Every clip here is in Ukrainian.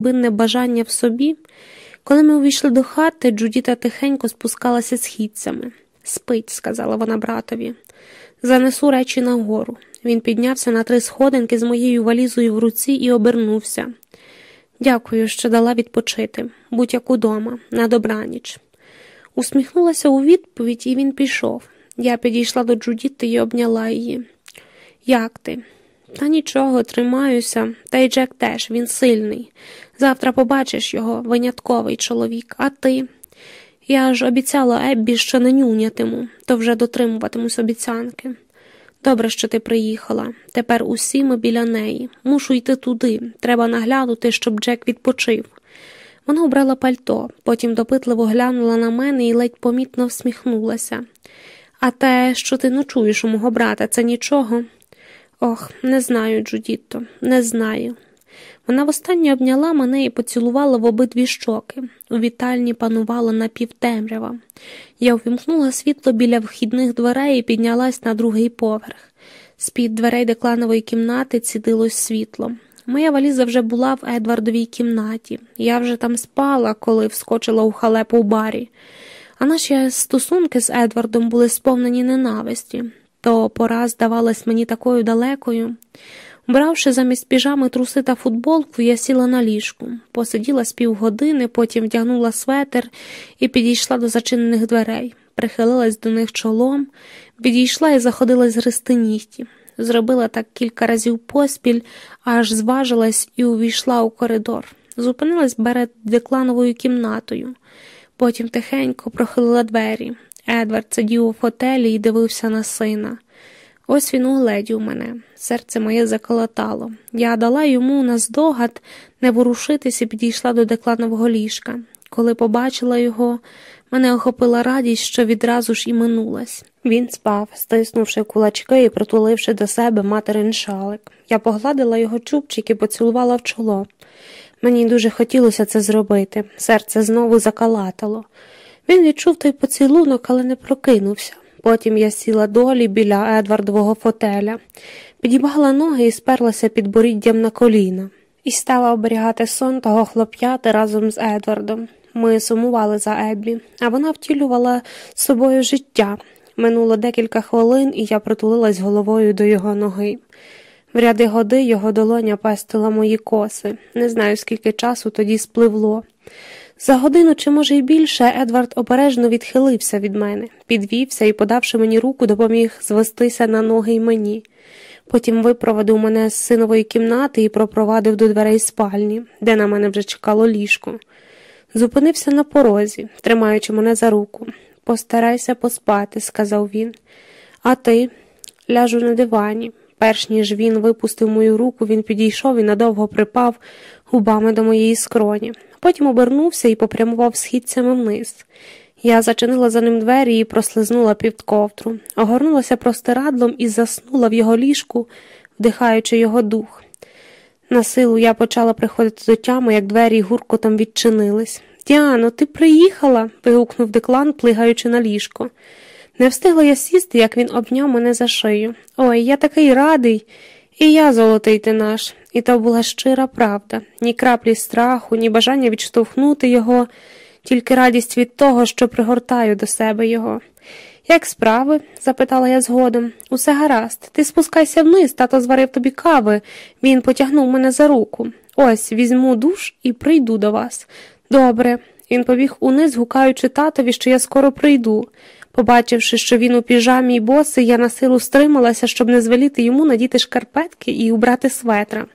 глибинне бажання в собі. Коли ми увійшли до хати, Джудіта тихенько спускалася східцями. Спить, сказала вона братові. Занесу речі нагору. Він піднявся на три сходинки з моєю валізою в руці і обернувся. Дякую, що дала відпочити, будь як удома, на добраніч. Усміхнулася у відповідь, і він пішов. Я підійшла до Джудіти і обняла її. Як ти? Та нічого, тримаюся, та й Джек теж, він сильний. Завтра побачиш його, винятковий чоловік, а ти. Я ж обіцяла Еббі, що не нюнятиму, то вже дотримуватимусь обіцянки. Добре, що ти приїхала. Тепер усі ми біля неї. Мушу йти туди. Треба наглянути, щоб Джек відпочив. Вона обрала пальто, потім допитливо глянула на мене і ледь помітно всміхнулася. А те, що ти ночуєш у мого брата, це нічого. Ох, не знаю, Джудітто, не знаю. Вона востаннє обняла мене і поцілувала в обидві щоки. У вітальні панувала напівтемрява. Я увімкнула світло біля вхідних дверей і піднялась на другий поверх. З під дверей декланової кімнати цідилось світло. Моя валіза вже була в Едвардовій кімнаті. Я вже там спала, коли вскочила у халепу у барі. А наші стосунки з Едвардом були сповнені ненависті, то пора здавалась мені такою далекою. Бравши замість піжами труси та футболку, я сіла на ліжку, посиділа з півгодини, потім вдягнула светер і підійшла до зачинених дверей, прихилилась до них чолом, підійшла і заходила гристи нігті. Зробила так кілька разів поспіль, аж зважилась і увійшла у коридор. Зупинилась перед деклановою кімнатою, потім тихенько прохилила двері. Едвард сидів у фотелі і дивився на сина. Ось він угледів мене, серце моє заколотало. Я дала йому наздогад не ворушитись і підійшла до декланового ліжка. Коли побачила його, мене охопила радість, що відразу ж і минулась. Він спав, стиснувши кулачки і притуливши до себе материн шалик. Я погладила його чубчик і поцілувала в чоло. Мені дуже хотілося це зробити, серце знову закалатало. Він відчув той поцілунок, але не прокинувся. Потім я сіла долі біля Едвардового фотеля, підібгала ноги і сперлася під боріддям на коліна, і стала оберігати сон того хлоп'яти разом з Едвардом. Ми сумували за Еббі, а вона втілювала собою життя. Минуло декілька хвилин, і я притулилась головою до його ноги. В ряди годи його долоня пестила мої коси. Не знаю, скільки часу тоді спливло. За годину чи, може, й більше, Едвард обережно відхилився від мене, підвівся і, подавши мені руку, допоміг звестися на ноги й мені. Потім випровадив мене з синової кімнати і пропровадив до дверей спальні, де на мене вже чекало ліжко. Зупинився на порозі, тримаючи мене за руку. Постарайся поспати, сказав він. А ти ляжу на дивані. Перш ніж він випустив мою руку, він підійшов і надовго припав губами до моєї скроні. Потім обернувся і попрямував східцями вниз. Я зачинила за ним двері і прослизнула під ковтру, огорнулася простирадлом і заснула в його ліжку, вдихаючи його дух. На силу я почала приходити до тями, як двері гуркотом відчинились. Діано, ти приїхала. вигукнув деклан, плигаючи на ліжко. Не встигла я сісти, як він обняв мене за шию. Ой, я такий радий. І я, золотий ти наш, і то була щира правда, ні краплі страху, ні бажання відштовхнути його, тільки радість від того, що пригортаю до себе його. Як справи? запитала я згодом. Усе гаразд, ти спускайся вниз, тато зварив тобі кави. Він потягнув мене за руку. Ось візьму душ і прийду до вас. Добре. Він побіг униз, гукаючи татові, що я скоро прийду. Побачивши, що він у піжамі й боси, я на силу стрималася, щоб не звеліти йому надіти шкарпетки і убрати светра.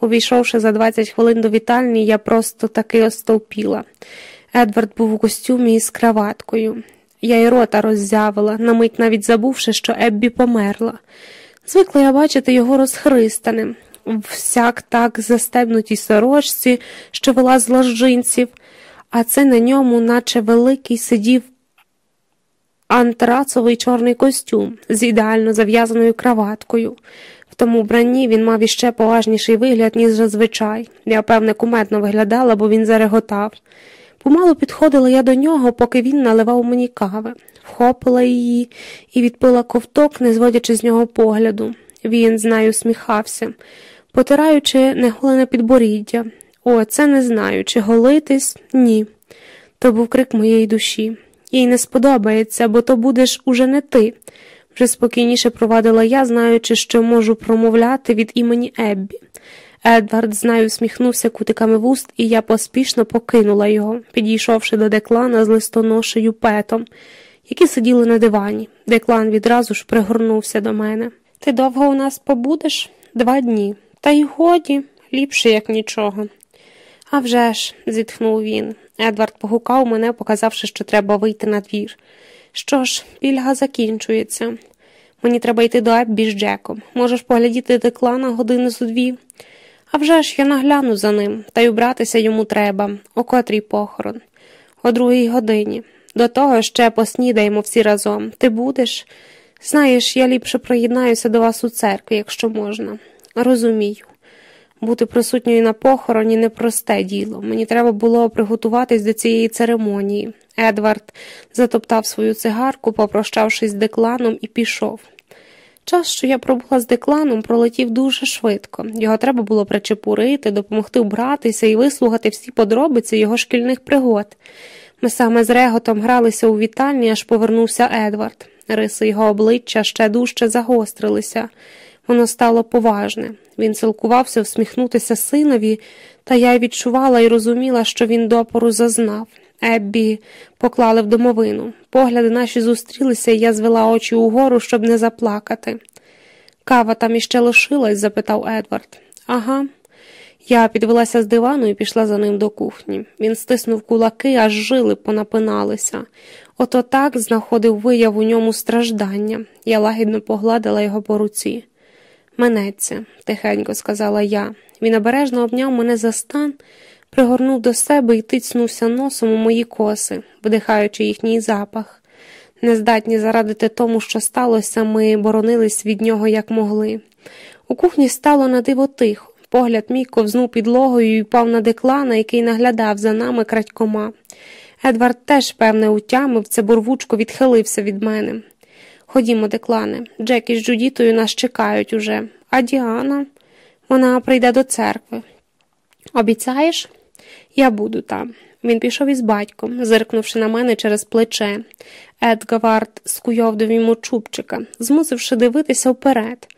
Увійшовши за 20 хвилин до вітальні, я просто таки остовпіла. Едвард був у костюмі із краваткою. Я й рота роззявила, на мить навіть забувши, що Еббі померла. Звикла я бачити його розхристаним, всяк так застебнутій сорочці, що вела з ложжинців, а це на ньому, наче великий, сидів антрацовий чорний костюм з ідеально зав'язаною краваткою. В тому вбранні він мав іще поважніший вигляд, ніж зазвичай. Я, певне, куметно виглядала, бо він зареготав. Помалу підходила я до нього, поки він наливав мені кави, вхопила її і відпила ковток, не зводячи з нього погляду. Він з нею сміхався, потираючи неголене підборіддя. О, це не знаю, чи голитись? Ні. То був крик моєї душі. Їй не сподобається, бо то будеш уже не ти. Вже спокійніше провадила я, знаючи, що можу промовляти від імені Еббі. Едвард знаю, усміхнувся кутиками вуст, і я поспішно покинула його, підійшовши до деклана з листоношею петом, які сиділи на дивані. Деклан відразу ж пригорнувся до мене. Ти довго у нас побудеш? Два дні. Та й годі, ліпше, як нічого. «А вже ж», – зітхнув він. Едвард погукав мене, показавши, що треба вийти на двір. Що ж, пільга закінчується. Мені треба йти до Еббі з Джеком. Можеш поглядіти деклана години зо дві. А вже ж я нагляну за ним, та й убратися йому треба, о котрій похорон, о другій годині. До того ще поснідаємо всі разом. Ти будеш? Знаєш, я ліпше приєднаюся до вас у церкві, якщо можна. Розумію. Бути присутньою на похороні непросте діло. Мені треба було приготуватись до цієї церемонії. Едвард затоптав свою цигарку, попрощавшись з декланом, і пішов. Час, що я пробула з декланом, пролетів дуже швидко. Його треба було причепурити, допомогти вбратися і вислухати всі подробиці його шкільних пригод. Ми саме з реготом гралися у вітальні, аж повернувся Едвард. Риси його обличчя ще дужче загострилися. Воно стало поважне. Він силкувався всміхнутися синові, та я відчувала і розуміла, що він допору зазнав. Еббі поклали в домовину. Погляди наші зустрілися, і я звела очі угору, щоб не заплакати. Кава там іще лишилась? запитав Едвард. Ага. Я підвелася з дивану і пішла за ним до кухні. Він стиснув кулаки, аж жили понапиналися. Ото так знаходив вияв у ньому страждання. Я лагідно погладила його по руці. Минеться, тихенько сказала я. Він обережно обняв мене за стан пригорнув до себе і тицнувся носом у мої коси, вдихаючи їхній запах. Нездатні зарадити тому, що сталося, ми боронились від нього як могли. У кухні стало на диво тихо. Погляд мій ковзнув підлогою і впав на деклана, який наглядав за нами крадькома. Едвард теж, певне, утямив, це бурвучко відхилився від мене. Ходімо, деклане, Джек із Джудітою нас чекають уже, а Діана вона прийде до церкви. Обіцяєш? Я буду там. Він пішов із батьком, зиркнувши на мене через плече. Едгавард скуйовдив йому чубчика, змусивши дивитися вперед.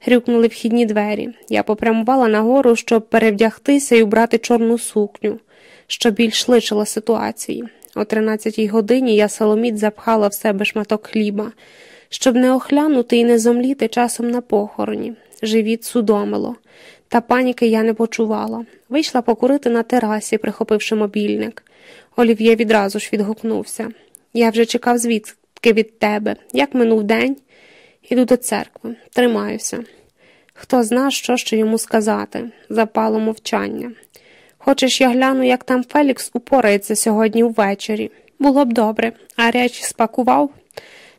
Грюкнули вхідні двері. Я попрямувала нагору, щоб перевдягтися і убрати чорну сукню, що більш личила ситуації. О тринадцятій годині я соломіт запхала в себе шматок хліба, щоб не охлянути і не зомліти часом на похороні. Живіт судомило. Та паніки я не почувала. Вийшла покурити на терасі, прихопивши мобільник. Олів'є відразу ж відгукнувся. Я вже чекав звідки від тебе. Як минув день? Іду до церкви, тримаюся. Хто зна, що ще йому сказати, запало мовчання. Хочеш, я гляну, як там Фелікс упорається сьогодні ввечері. Було б добре, а речі спакував.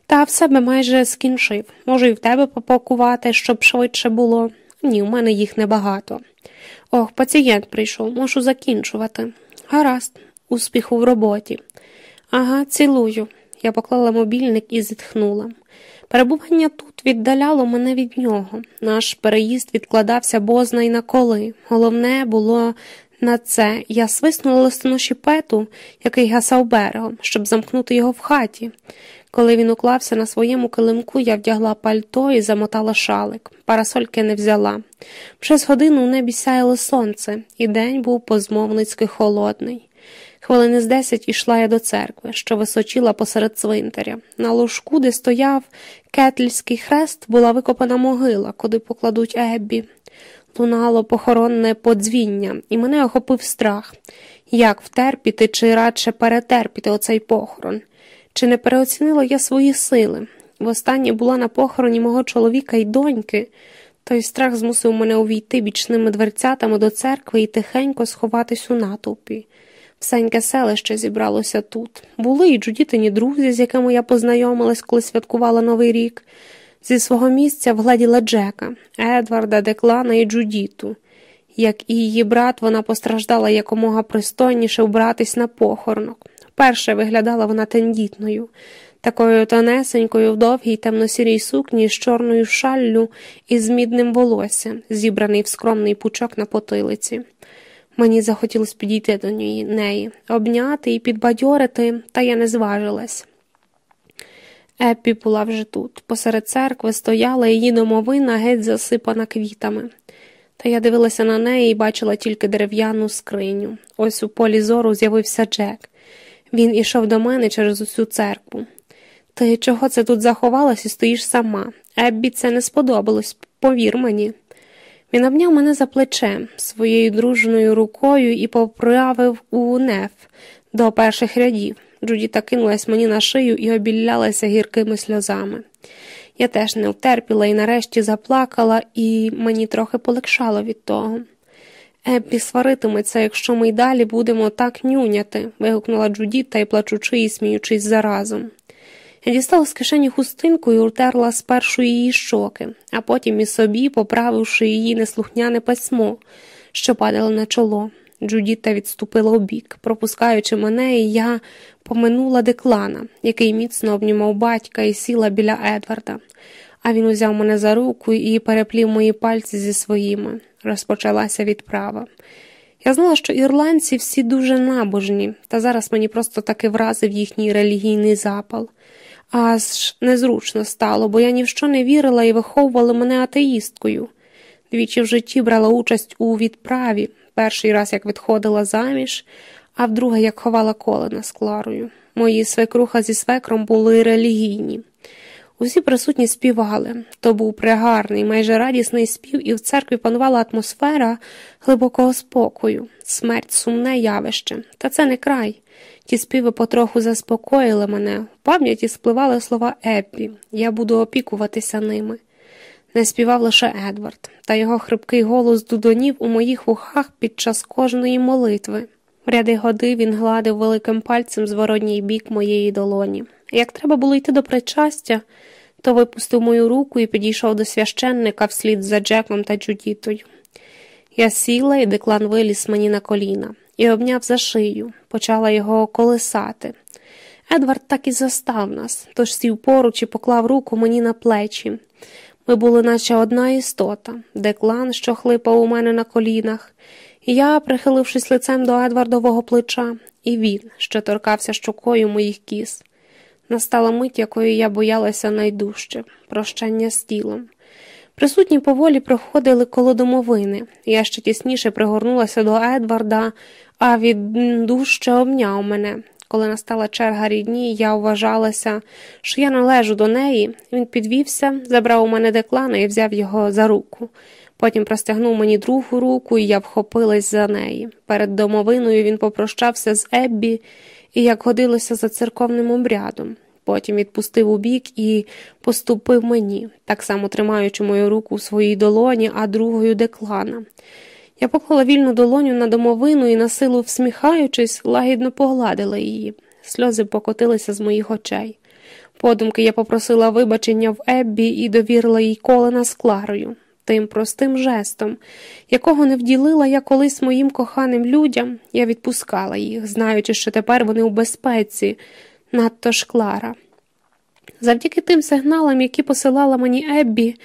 Та в себе майже скінчив. Можу і в тебе попакувати, щоб швидше було. Ні, у мене їх небагато. Ох, пацієнт прийшов, можу закінчувати. Гаразд, успіху в роботі. Ага, цілую. Я поклала мобільник і зітхнула. Перебування тут віддаляло мене від нього. Наш переїзд відкладався бозна й на коли. Головне було на це я свиснула листоноші пету, який гасав берегом, щоб замкнути його в хаті. Коли він уклався на своєму килимку, я вдягла пальто і замотала шалик. Парасольки не взяла. Через годину у небі сяяло сонце, і день був позмовницьки холодний. Хвилини з десять ішла я до церкви, що височила посеред цвинтаря. На ложку, де стояв кетльський хрест, була викопана могила, куди покладуть Еббі. Лунало похоронне подзвіння, і мене охопив страх як втерпіти чи радше перетерпіти оцей похорон. Чи не переоцінила я свої сили? Востаннє була на похороні мого чоловіка і доньки. Той страх змусив мене увійти бічними дверцятами до церкви і тихенько сховатись у натовпі. Всеньке селище зібралося тут. Були і джудітині друзі, з якими я познайомилась, коли святкувала Новий рік. Зі свого місця вгладіла Джека, Едварда, Деклана і Джудіту. Як і її брат, вона постраждала якомога пристойніше вбратись на похоронок. Вперше виглядала вона тендітною, такою тонесенькою в довгій темно-сірій сукні з чорною шаллю і з мідним волоссям, зібраний в скромний пучок на потилиці. Мені захотілося підійти до неї, обняти і підбадьорити, та я не зважилась. Еппі була вже тут. Посеред церкви стояла її домовина геть засипана квітами. Та я дивилася на неї і бачила тільки дерев'яну скриню. Ось у полі зору з'явився Джек. Він ішов до мене через усю церкву. Ти чого це тут заховалась і стоїш сама? Еббі це не сподобалось, повір мені. Він обняв мене за плече своєю дружною рукою і поправив у неф до перших рядів. Джудіта кинулась мені на шию і обілялася гіркими сльозами. Я теж не втерпіла і нарешті заплакала, і мені трохи полегшало від того. Еппі сваритиметься, якщо ми й далі будемо так нюняти, вигукнула Джудіта і плачучи і сміючись заразом. Дістала з кишені хустинку і утерла спершу її щоки, а потім і собі, поправивши її неслухняне письмо, що падало на чоло. Джудіта відступила у бік, пропускаючи мене, і я поминула деклана, який міцно обнімав батька і сіла біля Едварда. А він узяв мене за руку і переплів мої пальці зі своїми. Розпочалася відправа. Я знала, що ірландці всі дуже набожні, та зараз мені просто таки вразив їхній релігійний запал. Аж незручно стало, бо я ні в що не вірила і виховували мене атеїсткою. Двічі в житті брала участь у відправі, перший раз як відходила заміж, а вдруге як ховала колена з Кларою. Мої свекруха зі свекром були релігійні. Усі присутні співали. То був пригарний, майже радісний спів, і в церкві панувала атмосфера глибокого спокою, смерть сумне явище. Та це не край. Ті співи потроху заспокоїли мене, в пам'яті спливали слова Еппі, я буду опікуватися ними. Не співав лише Едвард, та його хрипкий голос дудонів у моїх вухах під час кожної молитви. Ряди годи він гладив великим пальцем зворотній бік моєї долоні. Як треба було йти до причастя, то випустив мою руку і підійшов до священника вслід за Джеком та Джудітою. Я сіла, і деклан виліз мені на коліна і обняв за шию, почала його колисати. Едвард так і застав нас, тож сів поруч і поклав руку мені на плечі. Ми були, наче одна істота, деклан, що хлипав у мене на колінах, я, прихилившись лицем до Едвардового плеча, і він, що торкався щокою моїх кіз. Настала мить, якої я боялася найдужче прощання з тілом. Присутні поволі проходили коло домовини. Я ще тісніше пригорнулася до Едварда, а він дужче обняв мене. Коли настала черга рідні, я вважалася, що я належу до неї. Він підвівся, забрав у мене деклана і взяв його за руку. Потім простягнув мені другу руку, і я вхопилась за неї. Перед домовиною він попрощався з Еббі і як годилося за церковним обрядом. Потім відпустив у бік і поступив мені, так само тримаючи мою руку у своїй долоні, а другою деклана. Я поклала вільну долоню на домовину і, на силу всміхаючись, лагідно погладила її. Сльози покотилися з моїх очей. Подумки я попросила вибачення в Еббі і довірила їй колена з Кларою, тим простим жестом, якого не вділила я колись моїм коханим людям, я відпускала їх, знаючи, що тепер вони у безпеці, надто ж Клара. Завдяки тим сигналам, які посилала мені Еббі,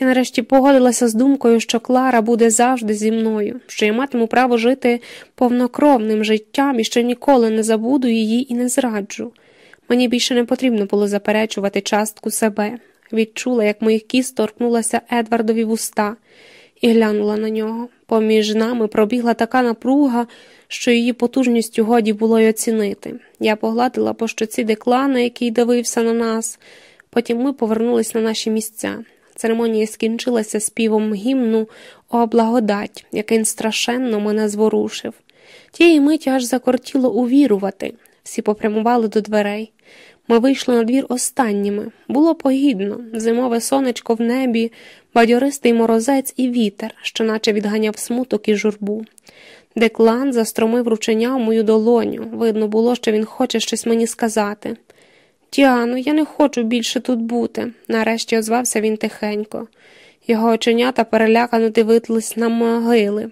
я нарешті погодилася з думкою, що Клара буде завжди зі мною, що я матиму право жити повнокровним життям і що ніколи не забуду її і не зраджу. Мені більше не потрібно було заперечувати частку себе. Відчула, як моїх кіс торкнулася Едвардові вуста, і глянула на нього. Поміж нами пробігла така напруга, що її потужністю годі було й оцінити. Я погладила по щоці деклана, який дивився на нас. Потім ми повернулись на наші місця. Церемонія скінчилася співом гімну о благодать, який страшенно мене зворушив. Тієї миті аж закортіло увірувати. Всі попрямували до дверей. Ми вийшли на двір останніми. Було погідно, зимове сонечко в небі, бадьористий морозець і вітер, що наче відганяв смуток і журбу. Деклан застромив рученя в мою долоню. Видно було, що він хоче щось мені сказати. Діано, я не хочу більше тут бути, нарешті озвався він тихенько. Його оченята перелякано дивились на могили.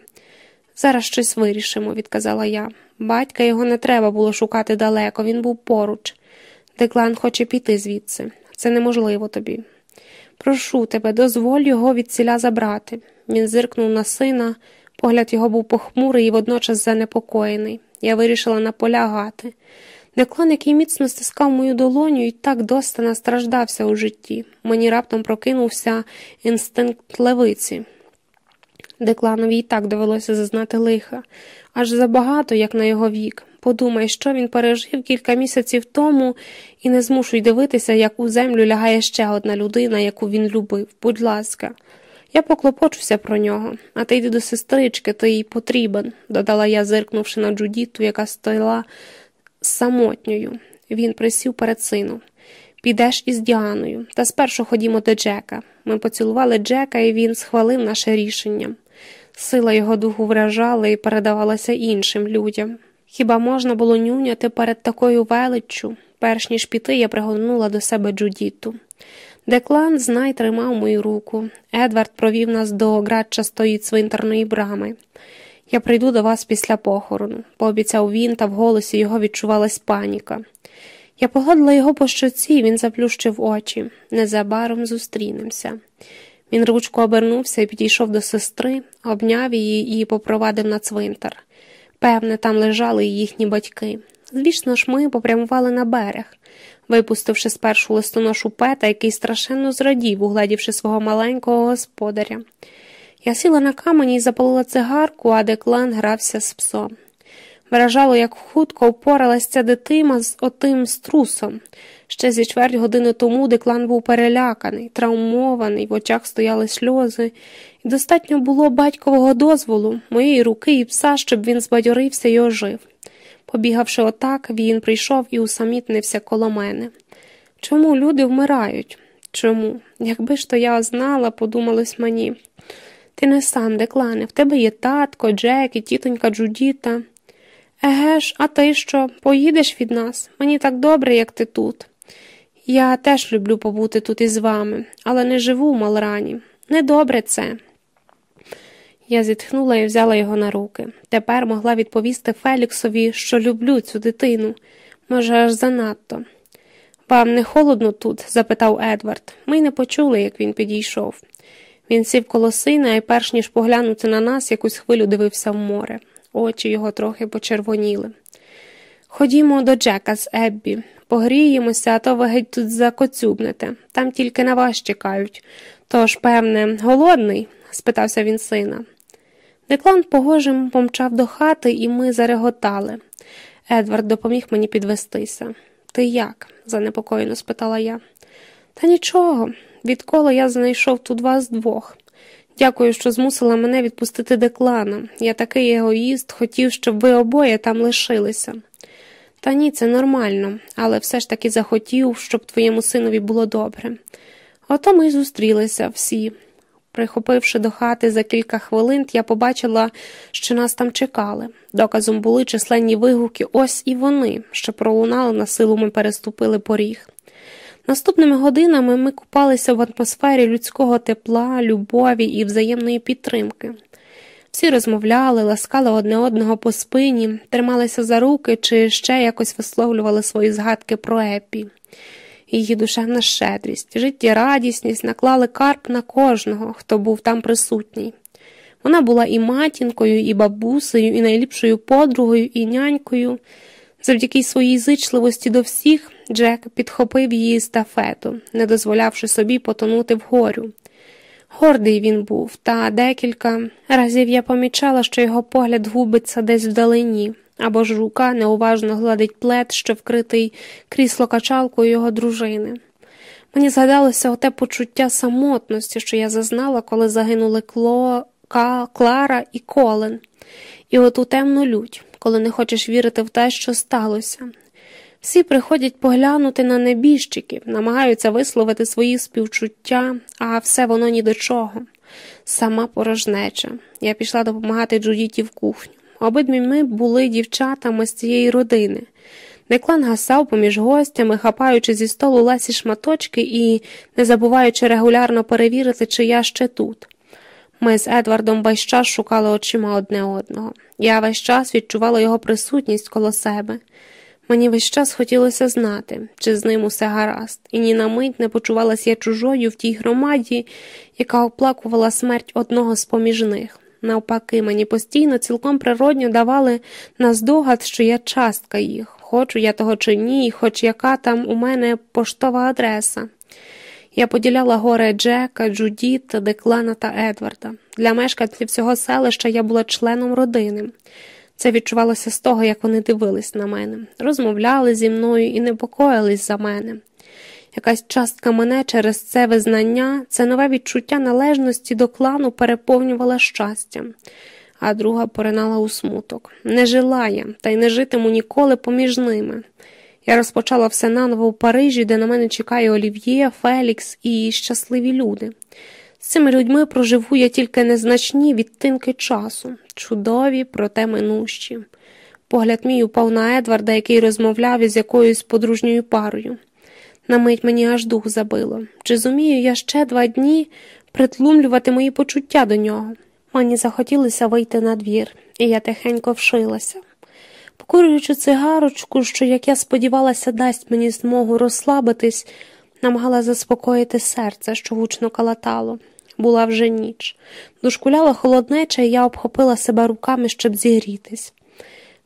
Зараз щось вирішимо, відказала я. Батька його не треба було шукати далеко, він був поруч. Деклан хоче піти звідси. Це неможливо тобі. Прошу тебе, дозволь його від ціля забрати. Він зиркнув на сина, Погляд його був похмурий і водночас занепокоєний. Я вирішила наполягати. Деклан, який міцно стискав мою долоню і так доста настраждався у житті. Мені раптом прокинувся інстинкт левиці. Декланові і так довелося зазнати лиха, аж забагато, як на його вік. Подумай, що він пережив кілька місяців тому і не змушуй дивитися, як у землю лягає ще одна людина, яку він любив. Будь ласка, я поклопочуся про нього, а ти йди до сестрички, ти їй потрібен, додала я, зиркнувши на Джудіту, яка стояла самотньою. Він присів перед сином. Підеш із Діаною, та спершу ходімо до Джека. Ми поцілували Джека, і він схвалив наше рішення. Сила його духу вражала і передавалася іншим людям. Хіба можна було нюняти перед такою величчю? Перш ніж піти, я пригорнула до себе Джудіту. Деклан знай тримав мою руку. Едвард провів нас до градчастої цвинтарної брами. Я прийду до вас після похорону, пообіцяв він, та в голосі його відчувалась паніка. Я погладила його по щоці, і він заплющив очі. Незабаром зустрінемося. Він ручко обернувся і підійшов до сестри, обняв її і попровадив на цвинтар. Певне, там лежали і їхні батьки. Звісно ж, ми попрямували на берег, випустивши спершу листоношу пета, який страшенно зрадів, угледівши свого маленького господаря. Я сіла на камені і запалила цигарку, а деклан грався з псом. Вражало, як хутко впоралась ця дитина з отим струсом. Ще зі чверть години тому деклан був переляканий, травмований, в очах стояли сльози, достатньо було батькового дозволу, моєї руки і пса, щоб він збадьорився і ожив. Побігавши отак, він прийшов і усамітнився коло мене. Чому люди вмирають? Чому? Якби ж то я знала, подумалось мені. Ти не сам, деклане, в тебе є татко, Джек і тітонька Джудіта. Еге ж, а ти що, поїдеш від нас? Мені так добре, як ти тут. Я теж люблю побути тут із вами, але не живу в Малрані. Недобре це. Я зітхнула і взяла його на руки. Тепер могла відповісти Феліксові, що люблю цю дитину, може, аж занадто. Вам не холодно тут? запитав Едвард. Ми не почули, як він підійшов. Він сів коло сина і, перш ніж поглянути на нас, якусь хвилю дивився в море. Очі його трохи почервоніли. Ходімо до Джека з Еббі, погріємося, а то ви геть тут закоцюбнете. Там тільки на вас чекають. Тож, певне, голодний? спитався він сина. Деклан погожим помчав до хати, і ми зареготали. Едвард допоміг мені підвестися. Ти як? занепокоєно спитала я. Та нічого, відколи я знайшов тут вас двох. Дякую, що змусила мене відпустити деклана. Я такий егоїст, хотів, щоб ви обоє там лишилися. Та ні, це нормально, але все ж таки захотів, щоб твоєму синові було добре. Ото ми й зустрілися всі. Прихопивши до хати за кілька хвилин, я побачила, що нас там чекали. Доказом були численні вигуки, ось і вони, що пролунали на силу ми переступили поріг. Наступними годинами ми купалися в атмосфері людського тепла, любові і взаємної підтримки. Всі розмовляли, ласкали одне одного по спині, трималися за руки чи ще якось висловлювали свої згадки про епі. Її душевна щедрість, життєрадісність наклали карп на кожного, хто був там присутній. Вона була і матінкою, і бабусею, і найліпшою подругою, і нянькою. Завдяки своїй зичливості до всіх Джек підхопив її стафету, не дозволявши собі потонути в горю. Гордий він був, та декілька разів я помічала, що його погляд губиться десь вдалині, або ж рука неуважно гладить плед, що вкритий крісло качалкою його дружини. Мені згадалося оте почуття самотності, що я зазнала, коли загинули Кло, Ка, Клара і Колен, і оту темну лють, коли не хочеш вірити в те, що сталося. Всі приходять поглянути на небіжчиків, намагаються висловити свої співчуття, а все воно ні до чого. Сама порожнеча. Я пішла допомагати Джудіті в кухню. Обидві ми були дівчатами з цієї родини. Деклан гасав поміж гостями, хапаючи зі столу лесі шматочки і не забуваючи регулярно перевірити, чи я ще тут. Ми з Едвардом весь час шукали очима одне одного. Я весь час відчувала його присутність коло себе. Мені весь час хотілося знати, чи з ним усе гаразд, і ні на мить не почувалася я чужою в тій громаді, яка оплакувала смерть одного з поміж них. Навпаки, мені постійно, цілком природньо давали наздогад, що я частка їх, хочу я того чи ні, хоч яка там у мене поштова адреса. Я поділяла горе Джека, Джудіт, Деклана та Едварда. Для мешканців всього селища я була членом родини. Це відчувалося з того, як вони дивились на мене, розмовляли зі мною і непокоїлись за мене. Якась частка мене через це визнання, це нове відчуття належності до клану переповнювала щастям, а друга поринала у смуток. Не жила я, та й не житиму ніколи поміж ними. Я розпочала все наново у Парижі, де на мене чекає Олів'є, Фелікс і щасливі люди. З цими людьми проживу я тільки незначні відтинки часу, чудові, проте минущі. Погляд мій упав на Едварда, який розмовляв із якоюсь подружньою парою. На мить мені аж дух забило. Чи зумію я ще два дні притлумлювати мої почуття до нього? Мені захотілося вийти на двір, і я тихенько вшилася. Покурюючи цигарочку, що, як я сподівалася, дасть мені змогу розслабитись, намагала заспокоїти серце, що гучно калатало. Була вже ніч. Дошкуляла холоднеча, і я обхопила себе руками, щоб зігрітись.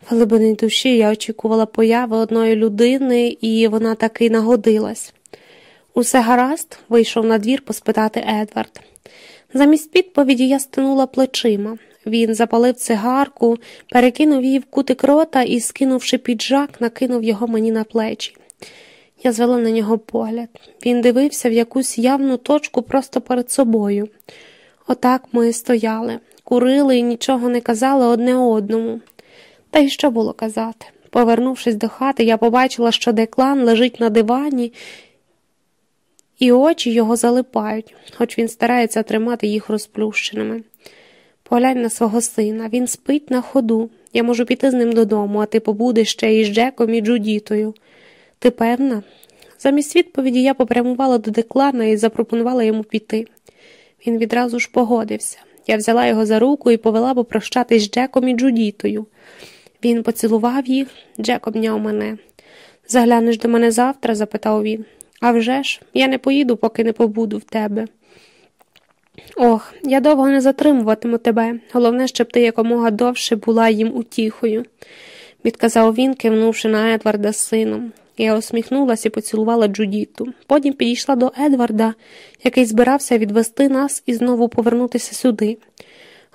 В глибині душі я очікувала появи одної людини, і вона таки нагодилась. Усе гаразд, вийшов на двір поспитати Едвард. Замість відповіді я стинула плечима. Він запалив цигарку, перекинув її в кутик рота і, скинувши піджак, накинув його мені на плечі. Я звела на нього погляд. Він дивився в якусь явну точку просто перед собою. Отак ми стояли, курили і нічого не казали одне одному. Та й що було казати? Повернувшись до хати, я побачила, що деклан лежить на дивані, і очі його залипають, хоч він старається тримати їх розплющеними. Поглянь на свого сина, він спить на ходу. Я можу піти з ним додому, а ти побудеш ще із Джеком і Джудітою. Ти певна? Замість відповіді я попрямувала до деклана і запропонувала йому піти. Він відразу ж погодився. Я взяла його за руку і повела попрощатись з Джеком і Джудітою. Він поцілував їх, Джек обняв мене. Заглянеш до мене завтра? запитав він. «А вже ж, я не поїду, поки не побуду в тебе. Ох, я довго не затримуватиму тебе. Головне, щоб ти якомога довше була їм утіхою, відказав він, кивнувши на Едварда з сином. Я усміхнулася і поцілувала Джудіту. Потім підійшла до Едварда, який збирався відвести нас і знову повернутися сюди.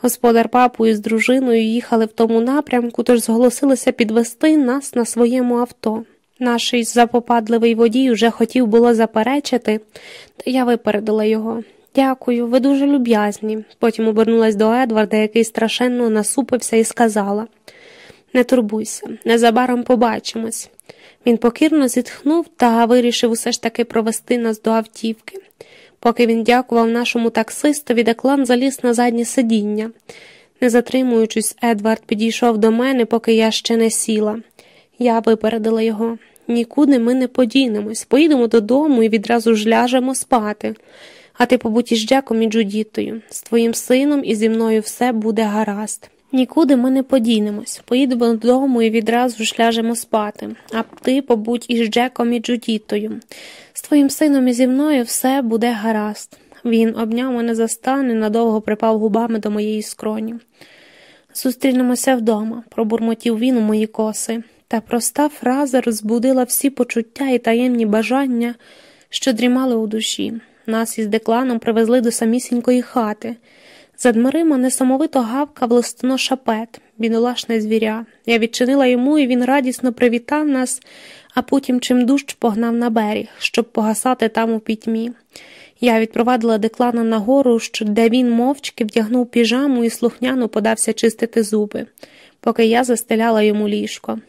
Господар папу із дружиною їхали в тому напрямку, тож зголосилися підвести нас на своєму авто. Наш запопадливий водій уже хотів було заперечити, та я випередила його. Дякую, ви дуже люб'язні. Потім обернулась до Едварда, який страшенно насупився і сказала Не турбуйся, незабаром побачимось. Він покірно зітхнув та вирішив усе ж таки провести нас до автівки. Поки він дякував нашому таксистові, деклан заліз на заднє сидіння. Не затримуючись, Едвард підійшов до мене, поки я ще не сіла. Я випередила його. Нікуди ми не подінемось, поїдемо додому і відразу ж ляжемо спати. А ти побудь із Джеком і Джудітою. З твоїм сином і зі мною все буде гаразд. Нікуди ми не подінемось, поїдемо додому і відразу ж ляжемо спати, а ти побудь із Джеком і Джудітою. З твоїм сином і зі мною все буде гаразд. Він обняв мене за стан і надовго припав губами до моєї скроні. Зустрінемося вдома, пробурмотів він у мої коси, та проста фраза розбудила всі почуття і таємні бажання, що дрімали у душі. Нас із декланом привезли до самісінької хати. За дверима несамовито гавкав листоно шапет, бідолашне звіря. Я відчинила йому, і він радісно привітав нас, а потім чим дужч погнав на берег, щоб погасати там у пітьмі. Я відпровадила деклана нагору, де він мовчки вдягнув піжаму і слухняно подався чистити зуби, поки я застеляла йому ліжко.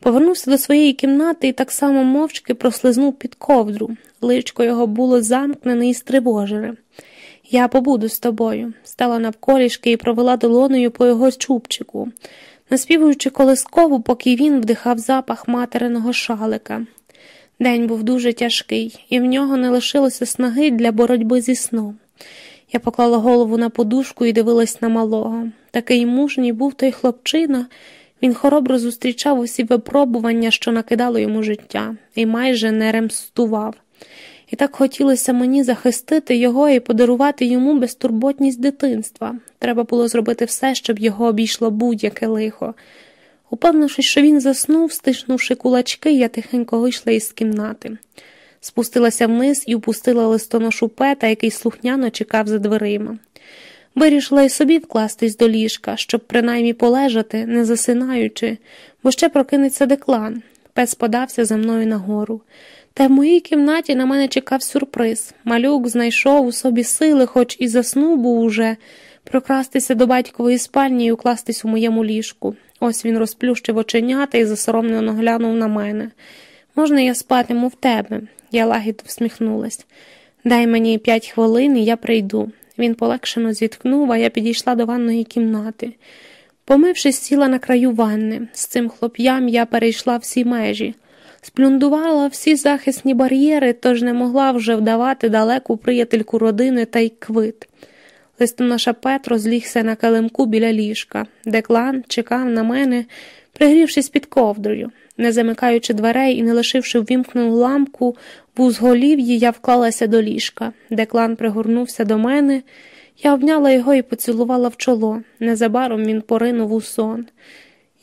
Повернувся до своєї кімнати і так само мовчки прослизнув під ковдру. Личко його було замкнене і стривожене. Я побуду з тобою, стала навколішки і провела долоною по його чубчику, наспівуючи колискову, поки він вдихав запах материного шалика. День був дуже тяжкий, і в нього не лишилося снаги для боротьби зі сном. Я поклала голову на подушку і дивилась на малого. Такий мужній був той хлопчина. Він хоробро зустрічав усі випробування, що накидало йому життя, і майже не ремстував. І так хотілося мені захистити його і подарувати йому безтурботність дитинства. Треба було зробити все, щоб його обійшло будь-яке лихо. Упевнившись, що він заснув, стиснувши кулачки, я тихенько вийшла із кімнати. Спустилася вниз і впустила листоношу пета, який слухняно чекав за дверима. Вирішила й собі вкластись до ліжка, щоб принаймні полежати, не засинаючи, бо ще прокинеться деклан. Пес подався за мною нагору. Та в моїй кімнаті на мене чекав сюрприз. Малюк знайшов у собі сили, хоч і заснув був уже, прокрастися до батькової спальні і укластись у моєму ліжку. Ось він розплющив оченята і засоромлено глянув на мене. Можна, я спатиму в тебе? Я лагідно всміхнулась. Дай мені п'ять хвилин, і я прийду. Він полегшено зіткнув, а я підійшла до ванної кімнати. Помившись, сіла на краю ванни. З цим хлоп'ям я перейшла всі межі, сплюндувала всі захисні бар'єри, тож не могла вже вдавати далеку приятельку родини та й квит. Листоноша Петро злігся на килимку біля ліжка, Деклан чекав на мене, пригрівшись під ковдрою. Не замикаючи дверей і не лишивши ввімкнену ламку, в узголів'ї я вклалася до ліжка. Деклан пригорнувся до мене. Я обняла його і поцілувала в чоло. Незабаром він поринув у сон.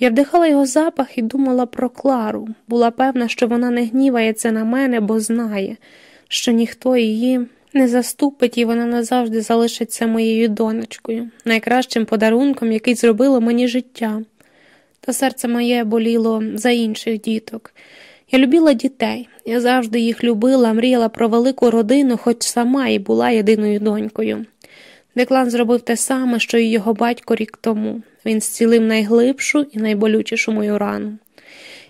Я вдихала його запах і думала про Клару. Була певна, що вона не гнівається на мене, бо знає, що ніхто її не заступить і вона назавжди залишиться моєю донечкою, найкращим подарунком, який зробило мені життя. Та серце моє боліло за інших діток. Я любила дітей, я завжди їх любила, мріяла про велику родину, хоч сама і була єдиною донькою. Деклан зробив те саме, що і його батько рік тому. Він зцілив найглибшу і найболючішу мою рану.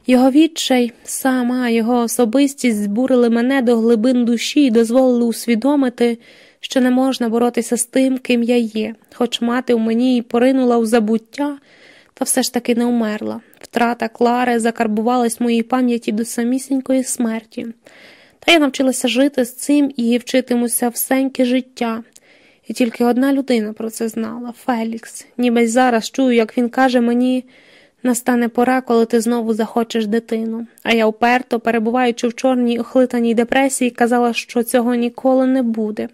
Його відчай, сама його особистість збурили мене до глибин душі і дозволили усвідомити, що не можна боротися з тим, ким я є, хоч мати у мені і поринула у забуття, та все ж таки не умерла. Втрата Клари закарбувалась в моїй пам'яті до самісінької смерті. Та я навчилася жити з цим і вчитимуся всеньке життя. І тільки одна людина про це знала Фелікс. Ніби зараз чую, як він каже мені. Настане пора, коли ти знову захочеш дитину. А я уперто, перебуваючи в чорній охлитаній депресії, казала, що цього ніколи не буде.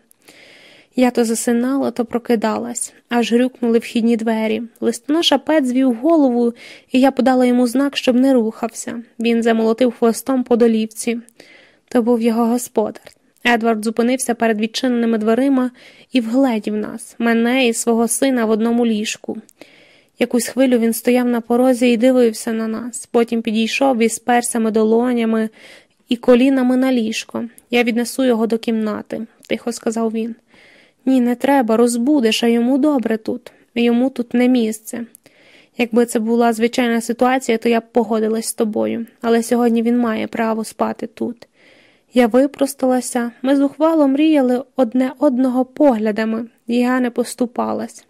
Я то засинала, то прокидалась, аж грюкнули вхідні двері. Листоноша Пет звів голову, і я подала йому знак, щоб не рухався. Він замолотив хвостом по долівці. То був його господар. Едвард зупинився перед відчиненими дверима і вгледів нас, мене і свого сина в одному ліжку. Якусь хвилю він стояв на порозі і дивився на нас. Потім підійшов із персами долонями і колінами на ліжко. Я віднесу його до кімнати, тихо сказав він. Ні, не треба, розбудеш, а йому добре тут, йому тут не місце. Якби це була звичайна ситуація, то я б погодилась з тобою, але сьогодні він має право спати тут. Я випросталася, ми зухвало мріяли одне одного поглядами, я не поступалась.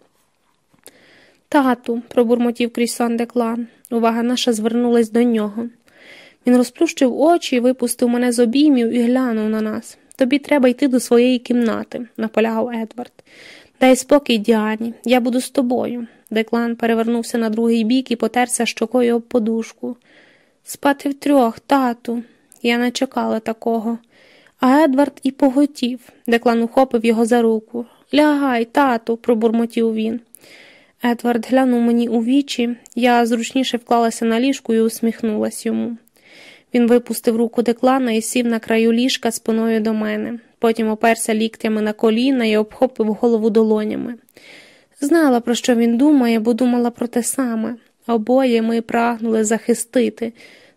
Тату, пробурмотів крізь сон деклан. Увага наша звернулась до нього. Він розплющив очі, випустив мене з обіймів і глянув на нас. Тобі треба йти до своєї кімнати, наполягав Едвард. Дай спокій, Діані, я буду з тобою. Деклан перевернувся на другий бік і потерся щокою об подушку. Спати втрьох, тату. Я не чекала такого. А Едвард і поготів. Деклан ухопив його за руку. Лягай, тату, пробурмотів він. Едвард глянув мені у вічі, я зручніше вклалася на ліжку і усміхнулась йому. Він випустив руку деклана і сів на краю ліжка спиною до мене, потім оперся ліктями на коліна і обхопив голову долонями. Знала, про що він думає, бо думала про те саме. Обоє ми прагнули захистити,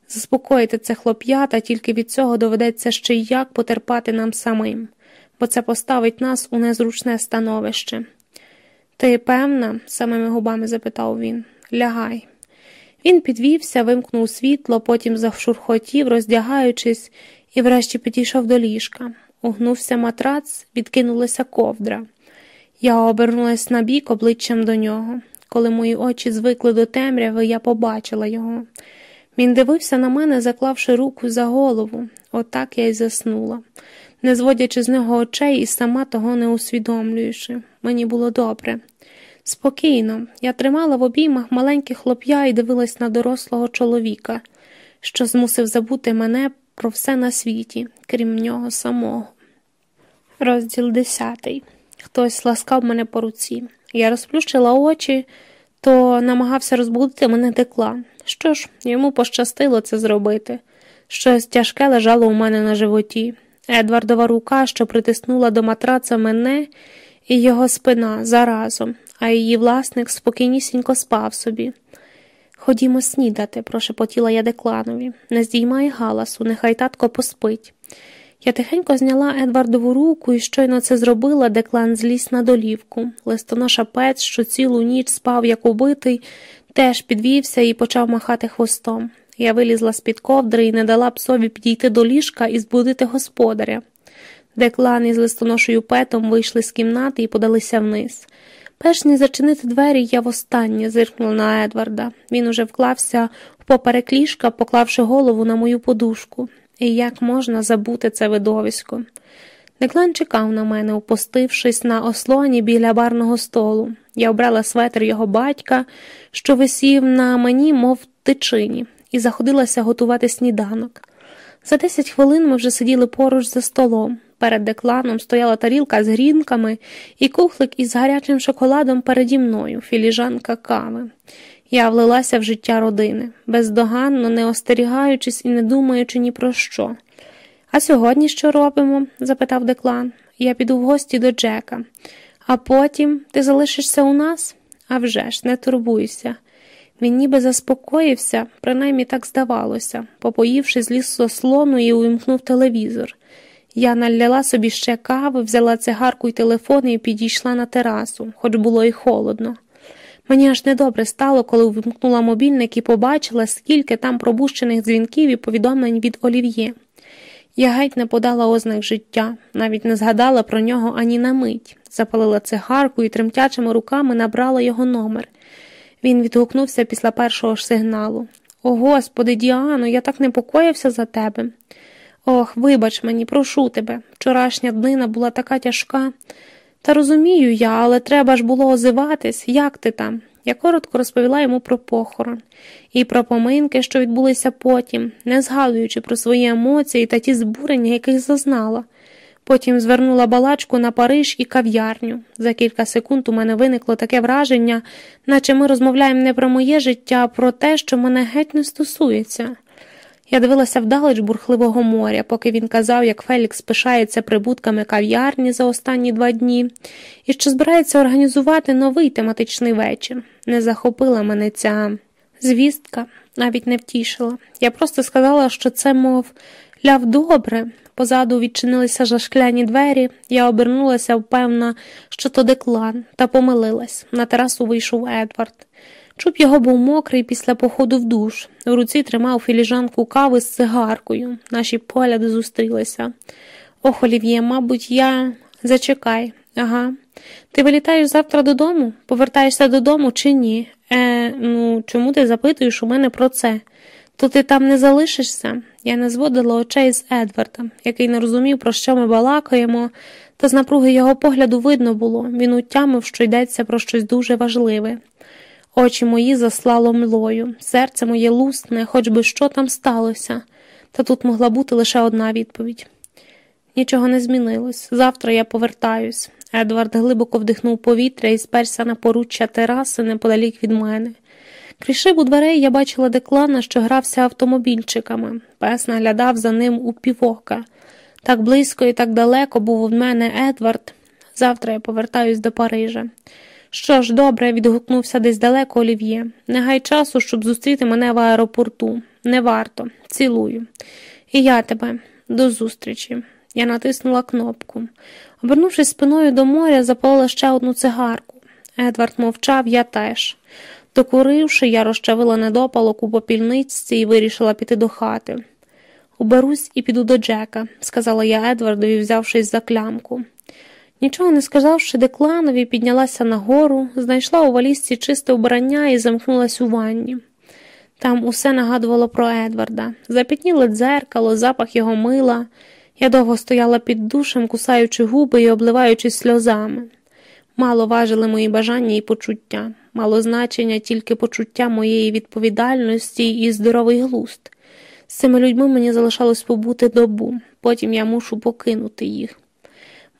заспокоїти це хлоп'ята, тільки від цього доведеться ще й як потерпати нам самим, бо це поставить нас у незручне становище. Ти певна? самими губами запитав він. Лягай. Він підвівся, вимкнув світло, потім зашурхотів, роздягаючись, і врешті підійшов до ліжка. Угнувся матрац, відкинулася ковдра. Я обернулась на бік обличчям до нього. Коли мої очі звикли до темряви, я побачила його. Він дивився на мене, заклавши руку за голову. Отак я й заснула, не зводячи з нього очей і сама того не усвідомлюючи. Мені було добре. Спокійно, я тримала в обіймах маленьке хлоп'я і дивилась на дорослого чоловіка, що змусив забути мене про все на світі, крім нього самого. Розділ десятий. Хтось ласкав мене по руці. Я розплющила очі, то намагався розбудити мене деклан. Що ж, йому пощастило це зробити. Щось тяжке лежало у мене на животі. Едвардова рука, що притиснула до матраца мене і його спина заразом, а її власник спокійнісінько спав собі. Ходімо снідати, прошепотіла я декланові. Не здіймай галасу, нехай татко поспить. Я тихенько зняла Едвардову руку і щойно це зробила, деклан зліз на долівку. Листоноша пець, що цілу ніч спав, як убитий, теж підвівся і почав махати хвостом. Я вилізла з під ковдри і не дала псові підійти до ліжка і збудити господаря. Деклан із листоношою петом вийшли з кімнати і подалися вниз. Перш ніж зачинити двері, я востаннє зиркнула на Едварда. Він уже вклався в поперек ліжка, поклавши голову на мою подушку. І як можна забути це видовисько? Деклан чекав на мене, опустившись на ослоні біля барного столу. Я обрала светр його батька, що висів на мені, мов тичині, і заходилася готувати сніданок. За десять хвилин ми вже сиділи поруч за столом. Перед декланом стояла тарілка з грінками і кухлик із гарячим шоколадом переді мною, філіжанка кави. Я влилася в життя родини, бездоганно, не остерігаючись і не думаючи ні про що. А сьогодні що робимо? запитав деклан. Я піду в гості до Джека. А потім ти залишишся у нас? «А вже ж, не турбуйся. Він ніби заспокоївся, принаймні так здавалося, попоївши з лісу слону і увімкнув телевізор. Я наляла собі ще кави, взяла цигарку й телефон і підійшла на терасу, хоч було й холодно. Мені аж недобре стало, коли увімкнула мобільник і побачила, скільки там пробущених дзвінків і повідомлень від Олів'є. Я геть не подала ознак життя, навіть не згадала про нього ані на мить, запалила цигарку і тремтячими руками набрала його номер. Він відгукнувся після першого ж сигналу. О, Господи, Діано, я так непокоївся за тебе. Ох, вибач мені, прошу тебе. Вчорашня днина була така тяжка. Та розумію я, але треба ж було озиватись, як ти там? Я коротко розповіла йому про похорон і про поминки, що відбулися потім, не згадуючи про свої емоції та ті збурення, яких зазнала. Потім звернула балачку на Париж і кав'ярню. За кілька секунд у мене виникло таке враження, наче ми розмовляємо не про моє життя, а про те, що мене геть не стосується. Я дивилася вдалеч бурхливого моря, поки він казав, як Фелікс пишається прибутками кав'ярні за останні два дні, і що збирається організувати новий тематичний вечір. Не захопила мене ця звістка, навіть не втішила. Я просто сказала, що це, мов, ляв добре. Позаду відчинилися жашкляні двері, я обернулася, впевна, що то деклан, та помилилась. На терасу вийшов Едвард. Чуб його був мокрий після походу в душ. У руці тримав філіжанку кави з цигаркою. Наші погляди зустрілися. Ох, Олів'є, мабуть, я. Зачекай, ага. Ти вилітаєш завтра додому? Повертаєшся додому чи ні? Е, ну, чому ти запитуєш у мене про це? То ти там не залишишся? Я не зводила очей з Едварда, який не розумів, про що ми балакаємо, та з напруги його погляду видно було він утямив, що йдеться про щось дуже важливе. Очі мої заслало млою, серце моє лусне, хоч би що там сталося, та тут могла бути лише одна відповідь. Нічого не змінилось. Завтра я повертаюсь. Едвард глибоко вдихнув повітря і сперся на поруччя тераси неподалік від мене. Крізь шибу дверей я бачила деклана, що грався автомобільчиками. Пес наглядав за ним у півока. Так близько і так далеко був від мене Едвард. Завтра я повертаюсь до Парижа. Що ж, добре, відгукнувся десь далеко Олів'є. Не гай часу, щоб зустріти мене в аеропорту. Не варто. Цілую. І я тебе. До зустрічі. Я натиснула кнопку. Обернувшись спиною до моря, запалила ще одну цигарку. Едвард мовчав, я теж. Докуривши, я розчавила недопалок у попільниці і вирішила піти до хати. Уберусь і піду до Джека, сказала я Едвардові, взявшись за клямку. Нічого не сказавши декланові, піднялася нагору, знайшла у валізці чисте вбрання і замкнулась у ванні. Там усе нагадувало про Едварда, запітніле дзеркало, запах його мила. Я довго стояла під душем, кусаючи губи і обливаючись сльозами. Мало важили мої бажання і почуття, мало значення тільки почуття моєї відповідальності і здоровий глуст. З цими людьми мені залишалось побути добу, потім я мушу покинути їх.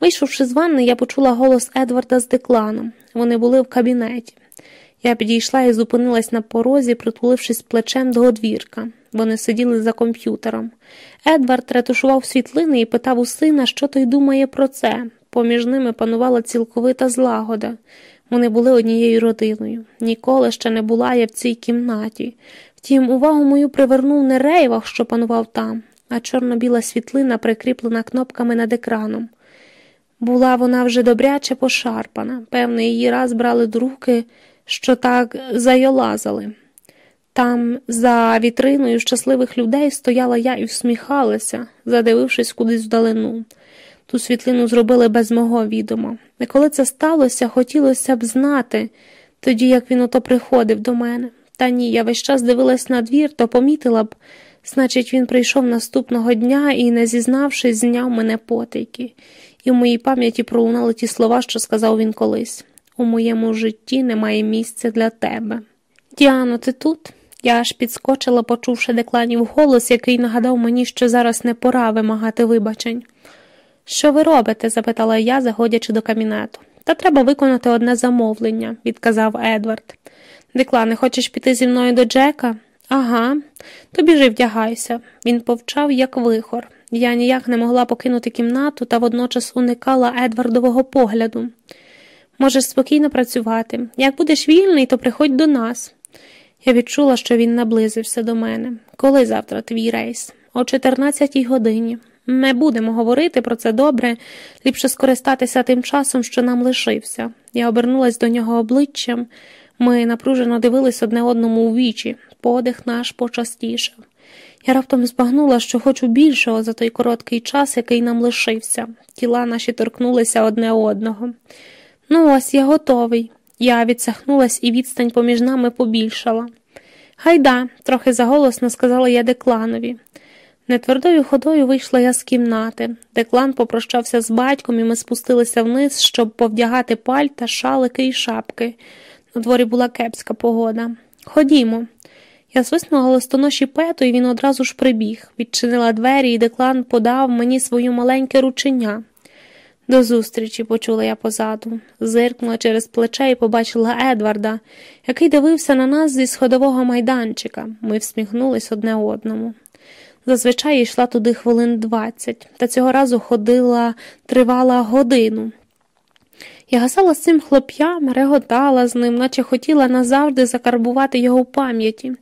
Вийшовши з ванни, я почула голос Едварда з декланом. Вони були в кабінеті. Я підійшла і зупинилась на порозі, притулившись плечем до одвірка. Вони сиділи за комп'ютером. Едвард ретушував світлини і питав у сина, що той думає про це. Поміж ними панувала цілковита злагода. Вони були однією родиною. Ніколи ще не була я в цій кімнаті. Втім, увагу мою привернув не рейвах, що панував там, а чорно-біла світлина, прикріплена кнопками над екраном. Була вона вже добряче пошарпана. Певне, її раз брали до руки, що так зайолазали. Там, за вітриною щасливих людей, стояла я і всміхалася, задивившись кудись вдалину. Ту світлину зробили без мого відома. І коли це сталося, хотілося б знати, тоді як він ото приходив до мене. Та ні, я весь час дивилась на двір, то помітила б, значить, він прийшов наступного дня і, не зізнавшись, зняв мене потайки, і в моїй пам'яті пролунали ті слова, що сказав він колись. У моєму житті немає місця для тебе. Діано, ти тут? Я аж підскочила, почувши декланів голос, який нагадав мені, що зараз не пора вимагати вибачень. Що ви робите? запитала я, заходячи до кабінету. Та треба виконати одне замовлення, відказав Едвард. Деклане, хочеш піти зі мною до Джека? Ага, то біжи вдягайся. Він повчав, як вихор. Я ніяк не могла покинути кімнату та водночас уникала Едвардового погляду. Можеш спокійно працювати. Як будеш вільний, то приходь до нас. Я відчула, що він наблизився до мене. Коли завтра твій рейс? О 14-й годині. Ми будемо говорити про це добре, ліпше скористатися тим часом, що нам лишився. Я обернулась до нього обличчям. Ми напружено дивились одне одному у вічі, подих наш почастішав. Я раптом збагнула, що хочу більшого за той короткий час, який нам лишився. Тіла наші торкнулися одне одного. Ну, ось я готовий. Я відсахнулась, і відстань поміж нами побільшала. Гайда, трохи заголосно сказала я Декланові. Нетвердою ходою вийшла я з кімнати. Деклан попрощався з батьком, і ми спустилися вниз, щоб повдягати пальта, шалики і шапки. На дворі була кепська погода. Ходімо. Я свиснула листоноші пету, і він одразу ж прибіг. Відчинила двері, і деклан подав мені свою маленьке ручення. До зустрічі, почула я позаду, зиркнула через плече і побачила Едварда, який дивився на нас зі сходового майданчика. Ми всміхнулись одне одному. Зазвичай йшла туди хвилин двадцять, та цього разу ходила тривала годину. Я гасала з цим хлоп'ям, реготала з ним, наче хотіла назавжди закарбувати його в пам'яті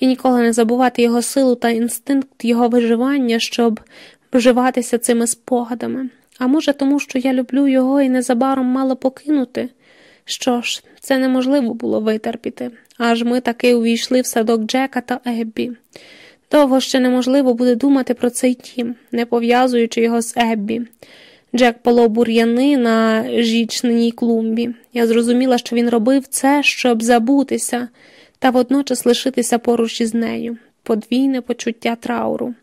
і ніколи не забувати його силу та інстинкт його виживання, щоб вживатися цими спогадами. А може, тому що я люблю його і незабаром мала покинути? Що ж, це неможливо було витерпіти, аж ми таки увійшли в садок Джека та Еббі. Довго ще неможливо буде думати про цей тім, не пов'язуючи його з Еббі. Джек полов бур'яни на жічненій клумбі. Я зрозуміла, що він робив це, щоб забутися, та водночас лишитися поруч із нею, подвійне почуття трауру.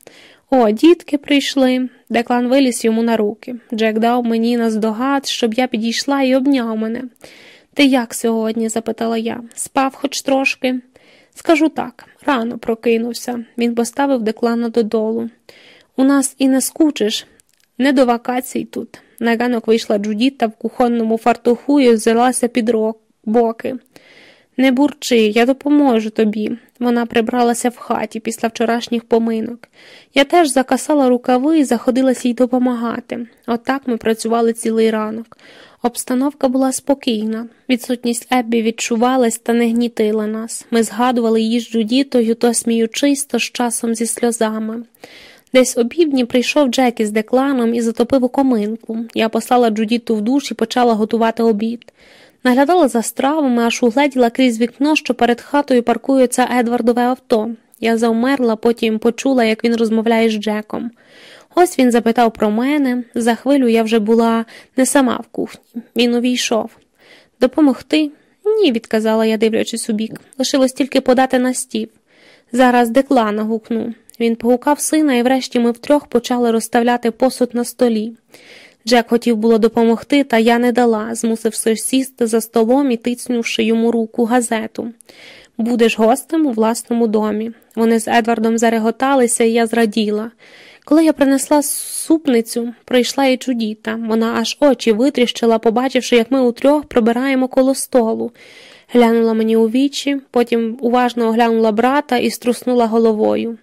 О, дітки прийшли. Деклан виліз йому на руки. Джек дав мені наздогад, щоб я підійшла і обняв мене. Ти як сьогодні? запитала я. Спав хоч трошки. Скажу так, рано прокинувся. Він поставив деклана додолу. У нас і не скучиш, не до вакацій тут. На ганок вийшла Джудіта в кухонному фартуху і взялася під боки. Не бурчи, я допоможу тобі. Вона прибралася в хаті після вчорашніх поминок. Я теж закасала рукави і заходилася їй допомагати. Отак ми працювали цілий ранок. Обстановка була спокійна. Відсутність Еббі відчувалась та не гнітила нас. Ми згадували її з Джудітою, то сміючись, то з часом зі сльозами. Десь обівдні прийшов Джек із декланом і затопив у коминку. Я послала Джудіту в душ і почала готувати обід. Наглядала за стравами, аж угледіла крізь вікно, що перед хатою паркується Едвардове авто. Я завмерла, потім почула, як він розмовляє з Джеком. Ось він запитав про мене. За хвилю я вже була не сама в кухні. Він увійшов. Допомогти? Ні, відказала я, дивлячись у бік. Лишилось тільки подати на стів. Зараз деклана гукну. Він погукав сина, і врешті ми втрьох почали розставляти посуд на столі. Джек хотів було допомогти, та я не дала, змусивши сісти за столом і тицнувши йому руку газету. Будеш гостем у власному домі. Вони з Едвардом зареготалися, і я зраділа. Коли я принесла супницю, прийшла і чудіта. Вона аж очі витріщила, побачивши, як ми утрьох прибираємо коло столу. Глянула мені у вічі, потім уважно оглянула брата і струснула головою.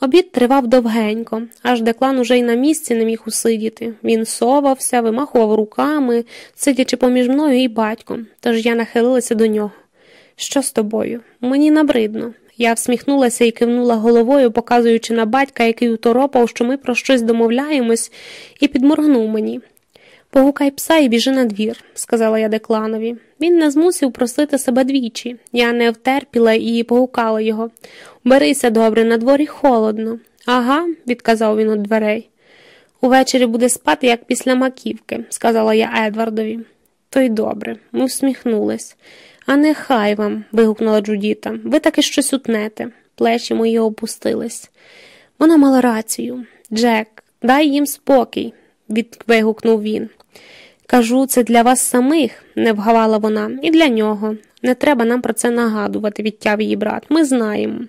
Обід тривав довгенько, аж деклан уже й на місці не міг усидіти. Він совався, вимахував руками, сидячи поміж мною і батьком, тож я нахилилася до нього. Що з тобою? Мені набридно. Я всміхнулася і кивнула головою, показуючи на батька, який уторопав, що ми про щось домовляємось, і підморгнув мені. Погукай пса і біжи на двір», – сказала я декланові. Він не змусив просити себе двічі. Я не втерпіла і погукала його. Берися добре, на дворі холодно. Ага, відказав він від дверей. Увечері буде спати, як після маківки, сказала я Едвардові. То й добре, ми всміхнулись. А нехай вам. вигукнула Джудіта. Ви таки щось утнете. Плечі мої опустились. Вона мала рацію. Джек, дай їм спокій, вигукнув він. Кажу, це для вас самих, не вгавала вона, і для нього. Не треба нам про це нагадувати, відтяв її брат. Ми знаємо.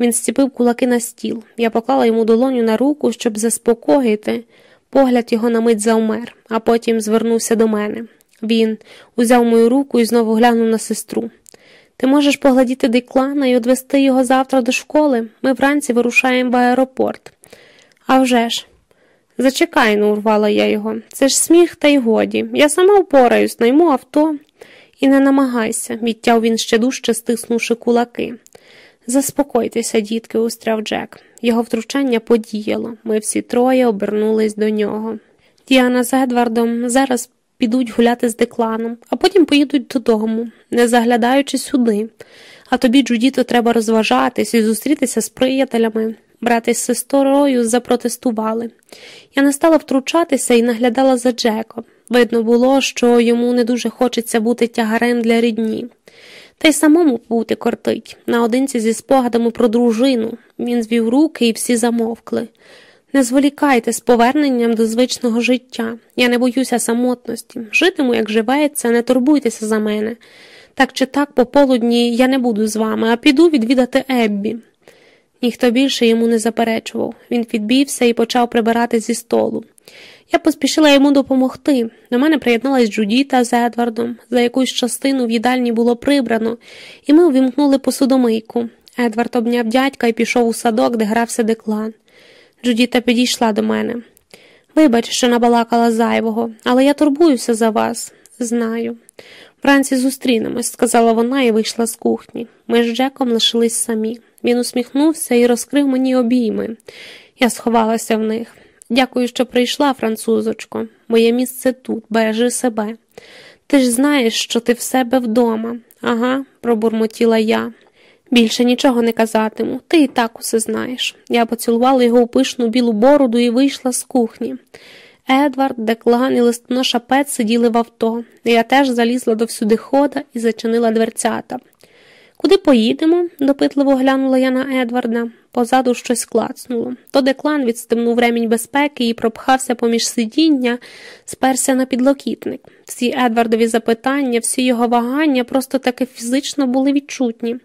Він стіпив кулаки на стіл. Я поклала йому долоню на руку, щоб заспокоїти. Погляд його на мить завмер, а потім звернувся до мене. Він узяв мою руку і знову глянув на сестру. Ти можеш погладіти диклана і одвести його завтра до школи. Ми вранці вирушаємо в аеропорт. «А вже ж!» Зачекай, ну, урвала я його. Це ж сміх, та й годі. Я сама впораюсь, найму авто. І не намагайся, відтяв він ще дужче, стиснувши кулаки. Заспокойтеся, дітки, устряв Джек. Його втручання подіяло. Ми всі троє обернулись до нього. Діана з Едвардом зараз підуть гуляти з декланом, а потім поїдуть додому, не заглядаючи сюди. А тобі, Джудіто, треба розважатись і зустрітися з приятелями. Брати з сестрою запротестували. Я не стала втручатися і наглядала за Джеком. Видно було, що йому не дуже хочеться бути тягарем для рідні. Та й самому бути кортить, наодинці зі спогадами про дружину. Він звів руки і всі замовкли. Не зволікайте з поверненням до звичного життя. Я не боюся самотності. Житиму, як живеться, не турбуйтеся за мене. Так чи так, пополудні я не буду з вами, а піду відвідати Еббі. Ніхто більше йому не заперечував. Він підбівся і почав прибирати зі столу. Я поспішила йому допомогти. До мене приєдналась Джудіта з Едвардом, за якусь частину в їдальні було прибрано, і ми увімкнули посудомийку. Едвард обняв дядька і пішов у садок, де грався деклан. Джудіта підійшла до мене. Вибач, що набалакала зайвого, але я турбуюся за вас. Знаю. Вранці зустрінемось, сказала вона і вийшла з кухні. Ми з Джеком лишились самі. Він усміхнувся і розкрив мені обійми. Я сховалася в них. Дякую, що прийшла, французочко. Моє місце тут, бережи себе. Ти ж знаєш, що ти в себе вдома. Ага, пробурмотіла я. Більше нічого не казатиму, ти і так усе знаєш. Я поцілувала його у пишну білу бороду і вийшла з кухні. Едвард, Деклан і листоноша Пет сиділи в авто. Я теж залізла до всюдихода і зачинила дверцята. Куди поїдемо? допитливо глянула я на Едварда. Позаду щось клацнуло. То деклан відстебнув ремінь безпеки і пропхався поміж сидіння, сперся на підлокітник. Всі Едвардові запитання, всі його вагання просто таки фізично були відчутні.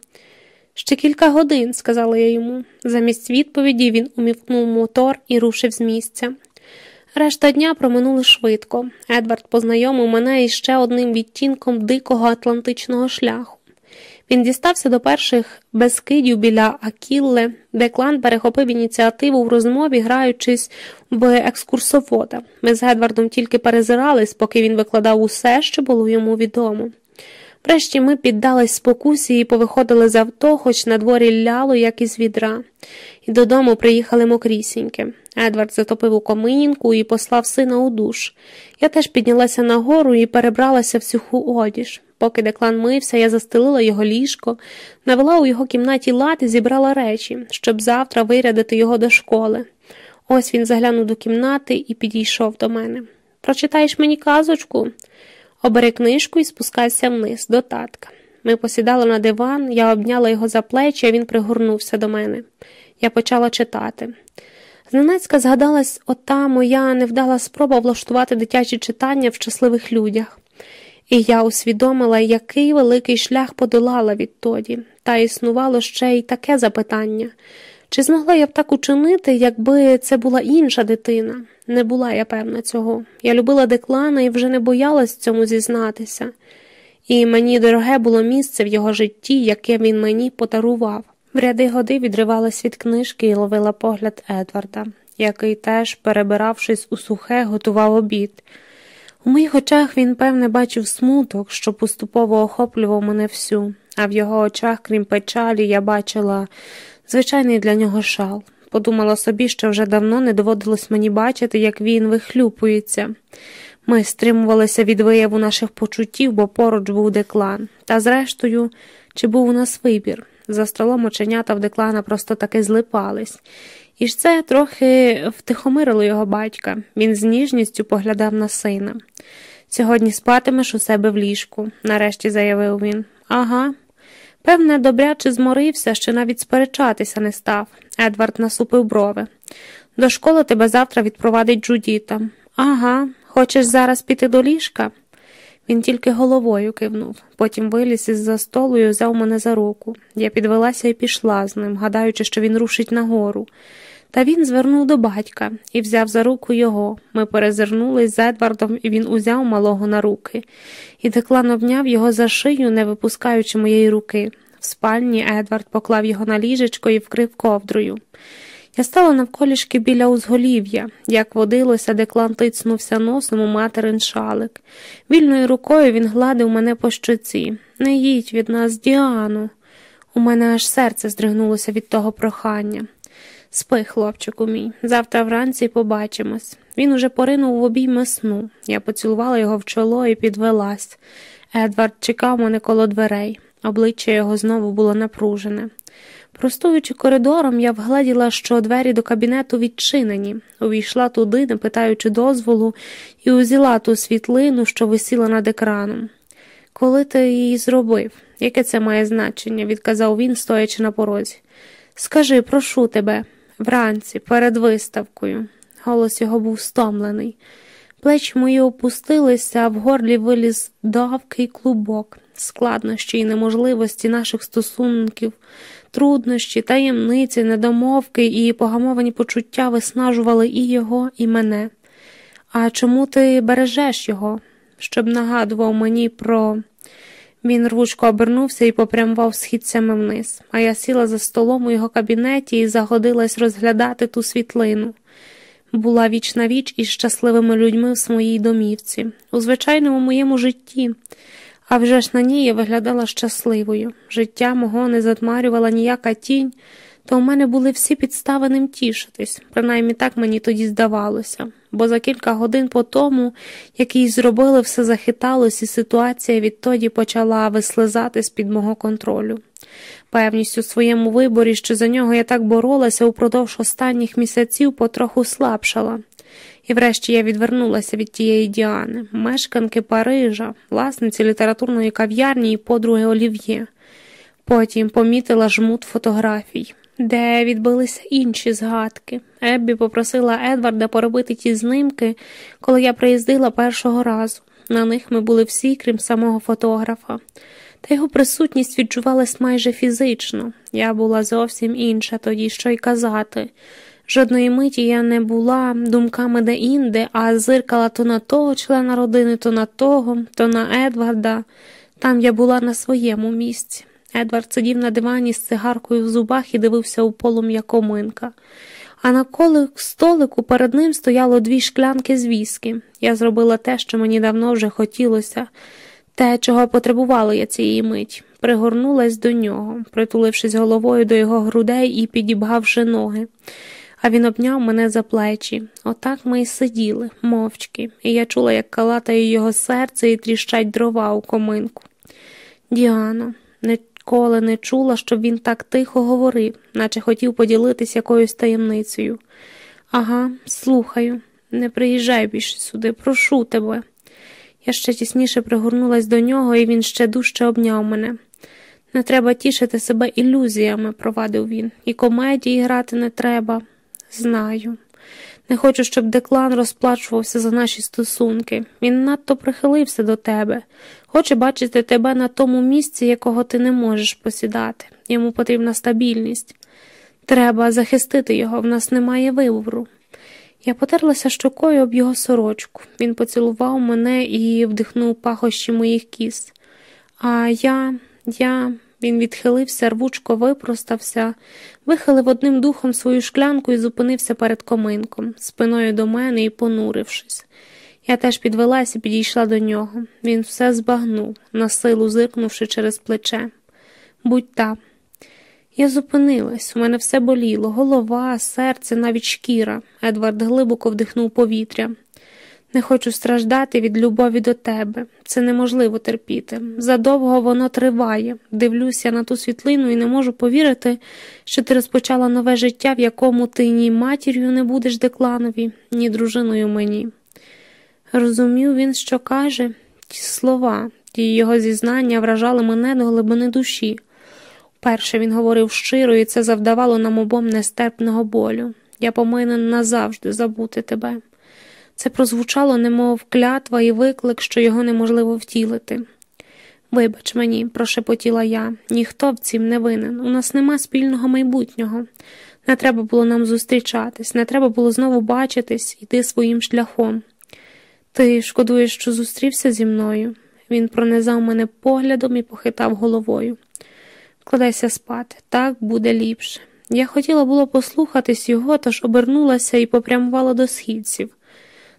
Ще кілька годин, сказала я йому. Замість відповіді він умівкнув мотор і рушив з місця. Решта дня проминули швидко. Едвард познайомив мене із ще одним відтінком дикого атлантичного шляху. Він дістався до перших безкидів біля Акілле, де клан перехопив ініціативу в розмові, граючись в екскурсовода. Ми з Едвардом тільки перезирались, поки він викладав усе, що було йому відомо. Врешті ми піддались спокусі і повиходили з авто, хоч на дворі ляло, як із відра, і додому приїхали мокрісіньки. Едвард затопив у коминку і послав сина у душ. Я теж піднялася нагору і перебралася в суху одіж. Поки деклан мився, я застелила його ліжко, навела у його кімнаті лад і зібрала речі, щоб завтра вирядити його до школи. Ось він заглянув до кімнати і підійшов до мене. Прочитаєш мені казочку? Обери книжку і спускайся вниз, до татка. Ми посідали на диван, я обняла його за плечі, а він пригорнувся до мене. Я почала читати. Зненацька згадалась ота моя невдала спроба влаштувати дитячі читання в щасливих людях. І я усвідомила, який великий шлях подолала відтоді, та існувало ще й таке запитання Чи змогла я б так учинити, якби це була інша дитина? Не була я певна цього. Я любила деклана і вже не боялась цьому зізнатися, і мені дороге було місце в його житті, яке він мені подарував. В ряди годи відривалась від книжки і ловила погляд Едварда, який теж, перебиравшись у сухе, готував обід. У моїх очах він, певне, бачив смуток, що поступово охоплював мене всю, а в його очах, крім печалі, я бачила звичайний для нього шал. Подумала собі, що вже давно не доводилось мені бачити, як він вихлюпується. Ми стримувалися від вияву наших почуттів, бо поруч був деклан. Та, зрештою, чи був у нас вибір? За столом оченята в деклана просто таки злипались. І ж це трохи втихомирило його батька. Він з ніжністю поглядав на сина. Сьогодні спатимеш у себе в ліжку, нарешті заявив він. Ага. Певне, добряче зморився, що навіть сперечатися не став. Едвард насупив брови. До школи тебе завтра відпровадить Джудіта. Ага, хочеш зараз піти до ліжка? Він тільки головою кивнув, потім виліз із за столу і взяв мене за руку. Я підвелася і пішла з ним, гадаючи, що він рушить нагору. Та він звернув до батька і взяв за руку його. Ми перезирнулись з Едвардом, і він узяв малого на руки, і Деклан обняв його за шию, не випускаючи моєї руки. В спальні Едвард поклав його на ліжечко і вкрив ковдрою. Я стала навколішки біля узголів'я, як водилося, Деклан тицнувся носом у материн шалик. Вільною рукою він гладив мене по щоці. Не їдь від нас, Діану. У мене аж серце здригнулося від того прохання. Спи, хлопчику мій, завтра вранці побачимось. Він уже поринув в обійми сну. Я поцілувала його в чоло і підвелась. Едвард чекав мене коло дверей. Обличчя його знову було напружене. Простуючи коридором, я вгледіла, що двері до кабінету відчинені, увійшла туди, не питаючи дозволу, і узяла ту світлину, що висіла над екраном. Коли ти її зробив? Яке це має значення? відказав він, стоячи на порозі. Скажи, прошу тебе, вранці, перед виставкою. Голос його був стомлений. Плеч мої опустилися, а в горлі виліз давкий клубок, складнощі і неможливості наших стосунків, труднощі, таємниці, недомовки і погамовані почуття виснажували і його, і мене. А чому ти бережеш його, щоб нагадував мені про. Він рвучко обернувся і попрямував східцями вниз, а я сіла за столом у його кабінеті і загодилась розглядати ту світлину. Була віч на віч із щасливими людьми в своїй домівці, у звичайному моєму житті, а вже ж на ній я виглядала щасливою. Життя мого не затмарювала ніяка тінь, то у мене були всі підстави ним тішитись, принаймні так мені тоді здавалося, бо за кілька годин по тому, як їй зробили, все захиталось, і ситуація відтоді почала вислизати з під мого контролю. Певність у своєму виборі, що за нього я так боролася упродовж останніх місяців, потроху слабшала. І врешті я відвернулася від тієї Діани, мешканки Парижа, власниці літературної кав'ярні і подруги Олів'є. Потім помітила жмут фотографій, де відбилися інші згадки. Еббі попросила Едварда поробити ті знимки, коли я приїздила першого разу. На них ми були всі, крім самого фотографа. Та його присутність відчувалась майже фізично. Я була зовсім інша тоді, що й казати. Жодної миті я не була думками де-інде, а зиркала то на того члена родини, то на того, то на Едварда. Там я була на своєму місці. Едвард сидів на дивані з цигаркою в зубах і дивився у полум'я коминка. А на колик столику перед ним стояло дві шклянки з віскі. Я зробила те, що мені давно вже хотілося, те, чого потребувала я цієї мить. Пригорнулась до нього, притулившись головою до його грудей і підібгавши ноги. А він обняв мене за плечі. Отак ми й сиділи, мовчки, і я чула, як калатає його серце і тріщать дрова у коминку. Діано, ніколи не чула, щоб він так тихо говорив, наче хотів поділитись якоюсь таємницею. Ага, слухаю, не приїжджай більше сюди, прошу тебе. Я ще тісніше пригорнулась до нього, і він ще дужче обняв мене. Не треба тішити себе ілюзіями, провадив він, і комедії грати не треба. Знаю. Не хочу, щоб Деклан розплачувався за наші стосунки. Він надто прихилився до тебе, хоче бачити тебе на тому місці, якого ти не можеш посідати. Йому потрібна стабільність. Треба захистити його, в нас немає вибору. Я потерлася щокою об його сорочку. Він поцілував мене і вдихнув пахощі моїх кіс. А я, я, він відхилився, рвучко випростався, вихилив одним духом свою шклянку і зупинився перед коминком, спиною до мене і понурившись. Я теж підвелася і підійшла до нього. Він все збагнув, на силу зиркнувши через плече. Будь та. Я зупинилась, у мене все боліло, голова, серце, навіть шкіра. Едвард глибоко вдихнув повітря. Не хочу страждати від любові до тебе. Це неможливо терпіти. Задовго воно триває. Дивлюся на ту світлину і не можу повірити, що ти розпочала нове життя, в якому ти ні матір'ю не будеш декланові, ні дружиною мені. Розумів він, що каже, ті слова, ті його зізнання вражали мене до глибини душі. Перше він говорив щиро, і це завдавало нам обом нестерпного болю. Я повинен назавжди забути тебе. Це прозвучало, немов клятва і виклик, що його неможливо втілити. Вибач мені, прошепотіла я, ніхто в цім не винен. У нас нема спільного майбутнього. Не треба було нам зустрічатись, не треба було знову бачитись, йти своїм шляхом. Ти шкодуєш, що зустрівся зі мною? Він пронизав мене поглядом і похитав головою. Вкладайся спати, так буде ліпше. Я хотіла було послухатись його, тож обернулася і попрямувала до східців.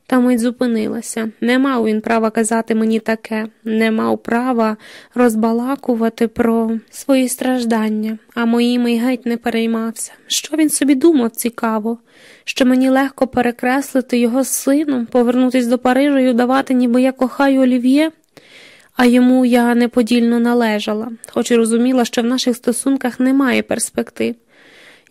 Та мить зупинилася. Не мав він права казати мені таке, не мав права розбалакувати про свої страждання, а моїми й геть не переймався. Що він собі думав цікаво, що мені легко перекреслити його з сином, повернутися до Парижа і удавати, ніби я кохаю Олів'є, а йому я неподільно належала, хоч і розуміла, що в наших стосунках немає перспектив.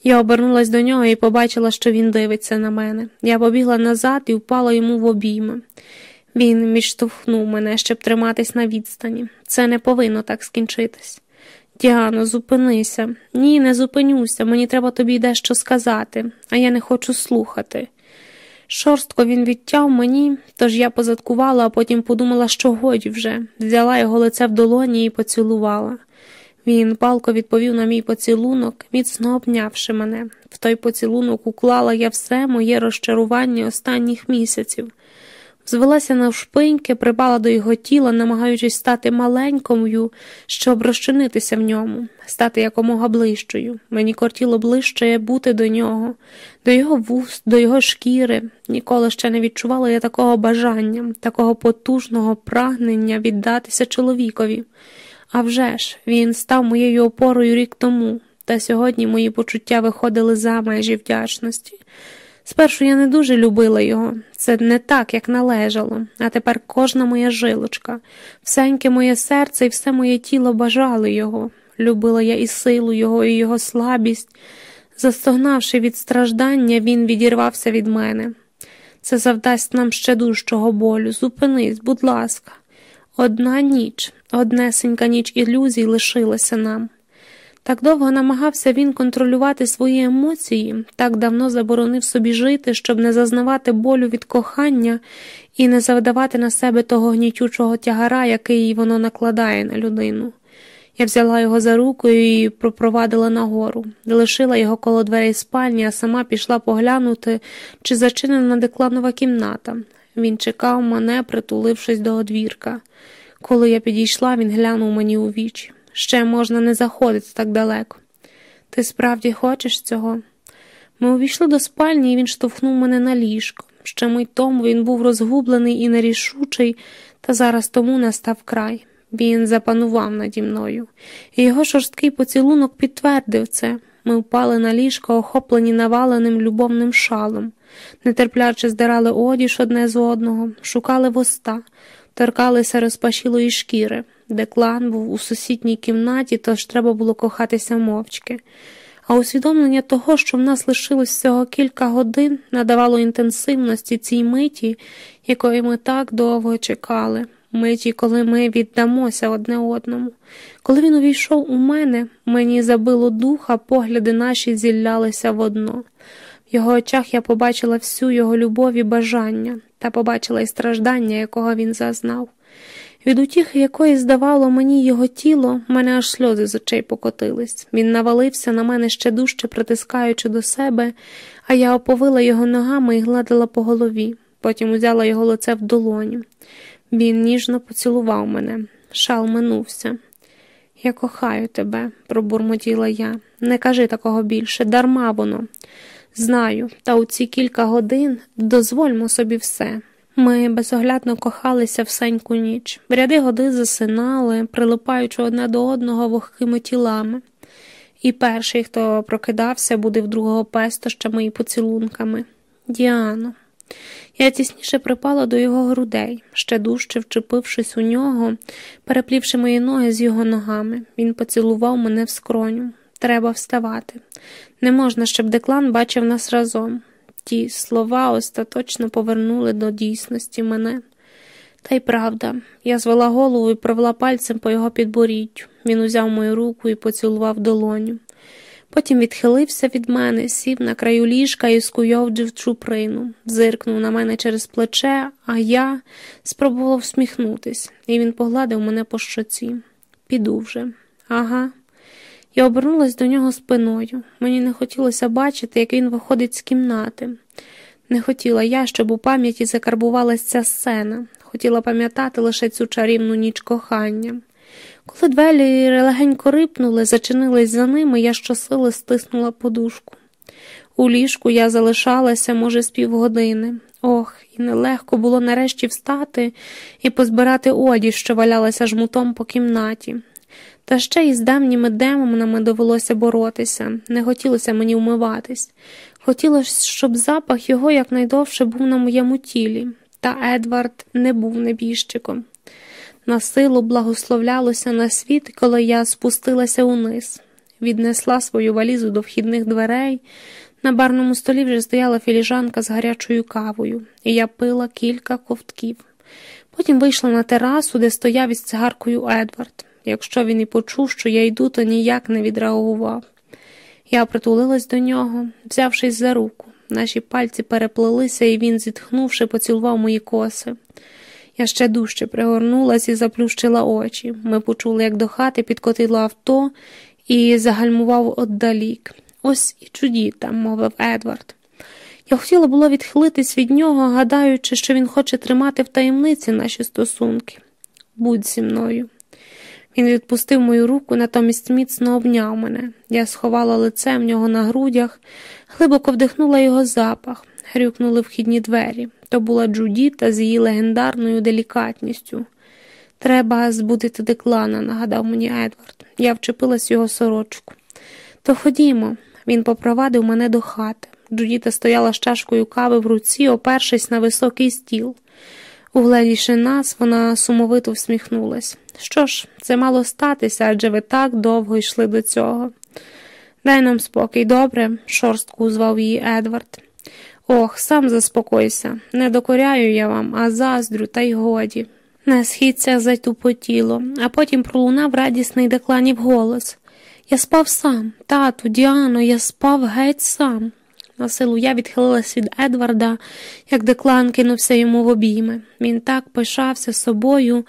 Я обернулась до нього і побачила, що він дивиться на мене. Я побігла назад і впала йому в обійми. Він відштовхнув мене, щоб триматись на відстані. Це не повинно так скінчитись. Діано, зупинися. Ні, не зупинюся. Мені треба тобі дещо сказати, а я не хочу слухати. Шорстко він відтяв мені, тож я позадкувала, а потім подумала, що годі вже, взяла його лице в долоні і поцілувала. Він палко відповів на мій поцілунок, міцно обнявши мене. В той поцілунок уклала я все моє розчарування останніх місяців. Звелася навшпиньки, припала до його тіла, намагаючись стати маленькою, щоб розчинитися в ньому, стати якомога ближчою. Мені кортіло ближче бути до нього, до його вуст, до його шкіри. Ніколи ще не відчувала я такого бажання, такого потужного прагнення віддатися чоловікові. А вже ж, він став моєю опорою рік тому, та сьогодні мої почуття виходили за межі вдячності. Спершу я не дуже любила його, це не так, як належало, а тепер кожна моя жилочка, всеньке моє серце і все моє тіло бажали його. Любила я і силу його, і його слабість. Застогнавши від страждання, він відірвався від мене. Це завдасть нам ще дужчого болю. Зупинись, будь ласка. Одна ніч, однесенька ніч ілюзій лишилася нам. Так довго намагався він контролювати свої емоції, так давно заборонив собі жити, щоб не зазнавати болю від кохання і не завдавати на себе того гнітючого тягара, який воно накладає на людину. Я взяла його за руку і пропровадила нагору, лишила його коло дверей спальні, а сама пішла поглянути, чи зачинена декланова кімната. Він чекав мене, притулившись до одвірка. Коли я підійшла, він глянув мені у вічі. Ще можна не заходити так далеко. Ти справді хочеш цього? Ми увійшли до спальні, і він штовхнув мене на ліжко. Ще мить тому він був розгублений і нерішучий, та зараз тому настав край. Він запанував наді мною, і його шорсткий поцілунок підтвердив це. Ми впали на ліжко, охоплені наваленим любовним шалом, нетерпляче здирали одіж одне з одного, шукали воста, торкалися розпашілої шкіри. Деклан був у сусідній кімнаті, тож треба було кохатися мовчки. А усвідомлення того, що в нас лишилось всього кілька годин, надавало інтенсивності цій миті, якої ми так довго чекали, миті, коли ми віддамося одне одному. Коли він увійшов у мене, мені забило духа, погляди наші зіллялися в одно. Його очах я побачила всю його любов і бажання та побачила й страждання, якого він зазнав. Від утіхи якої здавало мені його тіло, мене аж сльози з очей покотились. Він навалився на мене ще дужче притискаючи до себе, а я оповила його ногами і гладила по голові. Потім узяла його лице в долоню. Він ніжно поцілував мене. Шал минувся. Я кохаю тебе, пробурмотіла я. Не кажи такого більше, дарма воно. Знаю, та у ці кілька годин дозвольмо собі все. Ми безоглядно кохалися всеньку ніч. В ряди годи засинали, прилипаючи одне до одного вогкими тілами. І перший, хто прокидався, буде в другого пестощами і поцілунками. Діано. Я тісніше припала до його грудей, ще дужче вчепившись у нього, переплівши мої ноги з його ногами. Він поцілував мене в скроню. Треба вставати. Не можна, щоб деклан бачив нас разом. Ті слова остаточно повернули до дійсності мене. Та й правда, я звела голову і провела пальцем по його підборіддю. Він узяв мою руку і поцілував долоню. Потім відхилився від мене, сів на краю ліжка і скуйовджив чуприну, зиркнув на мене через плече, а я спробував всміхнутись, і він погладив мене по щоці. Піду вже. Ага. Я обернулась до нього спиною. Мені не хотілося бачити, як він виходить з кімнати. Не хотіла я, щоб у пам'яті закарбувалася ця сцена, хотіла пам'ятати лише цю чарівну ніч кохання. Коли двері легенько рипнули, зачинились за ними, я щосили стиснула подушку. У ліжку я залишалася, може, з півгодини. Ох, і нелегко було нарешті встати і позбирати одіж, що валялася жмутом по кімнаті. Та ще й з давніми демонами довелося боротися, не хотілося мені вмиватись. Хотілося, щоб запах його якнайдовше був на моєму тілі, та Едвард не був небіжчиком. На силу благословлялося на світ, коли я спустилася униз, віднесла свою валізу до вхідних дверей. На барному столі вже стояла філіжанка з гарячою кавою, і я пила кілька ковтків. Потім вийшла на терасу, де стояв із цигаркою Едвард. Якщо він і почув, що я йду, то ніяк не відреагував. Я притулилась до нього, взявшись за руку. Наші пальці переплелися, і він, зітхнувши, поцілував мої коси. Я ще дужче пригорнулась і заплющила очі. Ми почули, як до хати підкотило авто і загальмував отдалік. Ось і чудіта, мовив Едвард. Я хотіла було відхилитись від нього, гадаючи, що він хоче тримати в таємниці наші стосунки. Будь зі мною. Він відпустив мою руку, натомість міцно обняв мене. Я сховала лице в нього на грудях, глибоко вдихнула його запах, грюкнули вхідні двері. То була Джудіта з її легендарною делікатністю. Треба збудити деклана, нагадав мені Едвард. Я вчепилась його сорочку. То ходімо, він попровадив мене до хати. Джудіта стояла з чашкою кави в руці, опершись на високий стіл. Угледівши нас, вона сумовито всміхнулась. Що ж, це мало статися, адже ви так довго йшли до цього. Дай нам спокій, добре, шорстку звав її Едвард. Ох, сам заспокойся. Не докоряю я вам, а заздрю, та й годі. На східцях затупотіло, а потім пролунав радісний декланів голос. Я спав сам, тату, Діано, я спав геть сам. На силу я відхилилась від Едварда, як деклан кинувся йому в обійми. Він так пишався собою,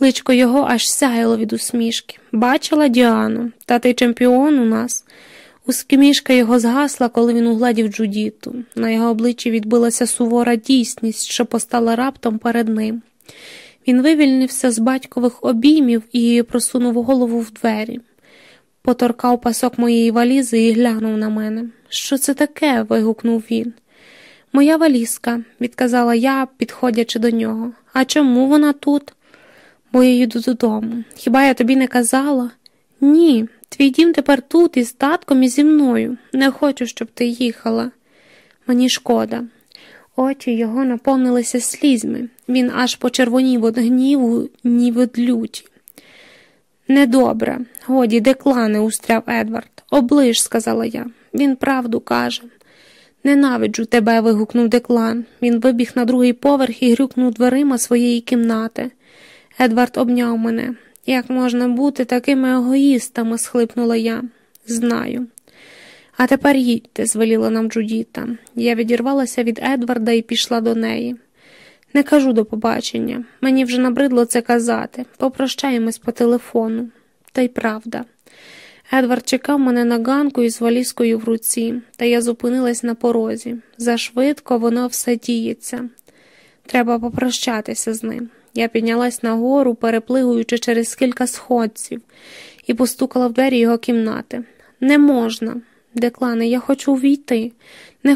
личко його аж сяяло від усмішки. Бачила Діану, та ти чемпіон у нас. Усмішка його згасла, коли він угладів Джудіту. На його обличчі відбилася сувора дійсність, що постала раптом перед ним. Він вивільнився з батькових обіймів і просунув голову в двері. Поторкав пасок моєї валізи і глянув на мене. Що це таке? вигукнув він. Моя валізка, відказала я, підходячи до нього. А чому вона тут? Бо я їду додому. Хіба я тобі не казала? Ні, твій дім тепер тут із татком і зі мною. Не хочу, щоб ти їхала. Мені шкода. Очі його наповнилися слізьми. Він аж почервонів від гніву, ні від люті. Недобре, годі, деклане, устряв Едвард. Оближ, сказала я. Він правду каже. Ненавиджу тебе. вигукнув деклан. Він вибіг на другий поверх і грюкнув дверима своєї кімнати. Едвард обняв мене. Як можна бути такими егоїстами? схлипнула я. Знаю. А тепер їдьте, звеліла нам Джудіта. Я відірвалася від Едварда і пішла до неї. Не кажу до побачення. Мені вже набридло це казати. Попрощаємось по телефону. Та й правда. Едвард чекав мене на ганку із валізкою в руці, та я зупинилась на порозі. Зашвидко воно все діється. Треба попрощатися з ним. Я піднялась нагору, переплигуючи через кілька сходців, і постукала в двері його кімнати. Не можна, Деклане, я хочу увійти.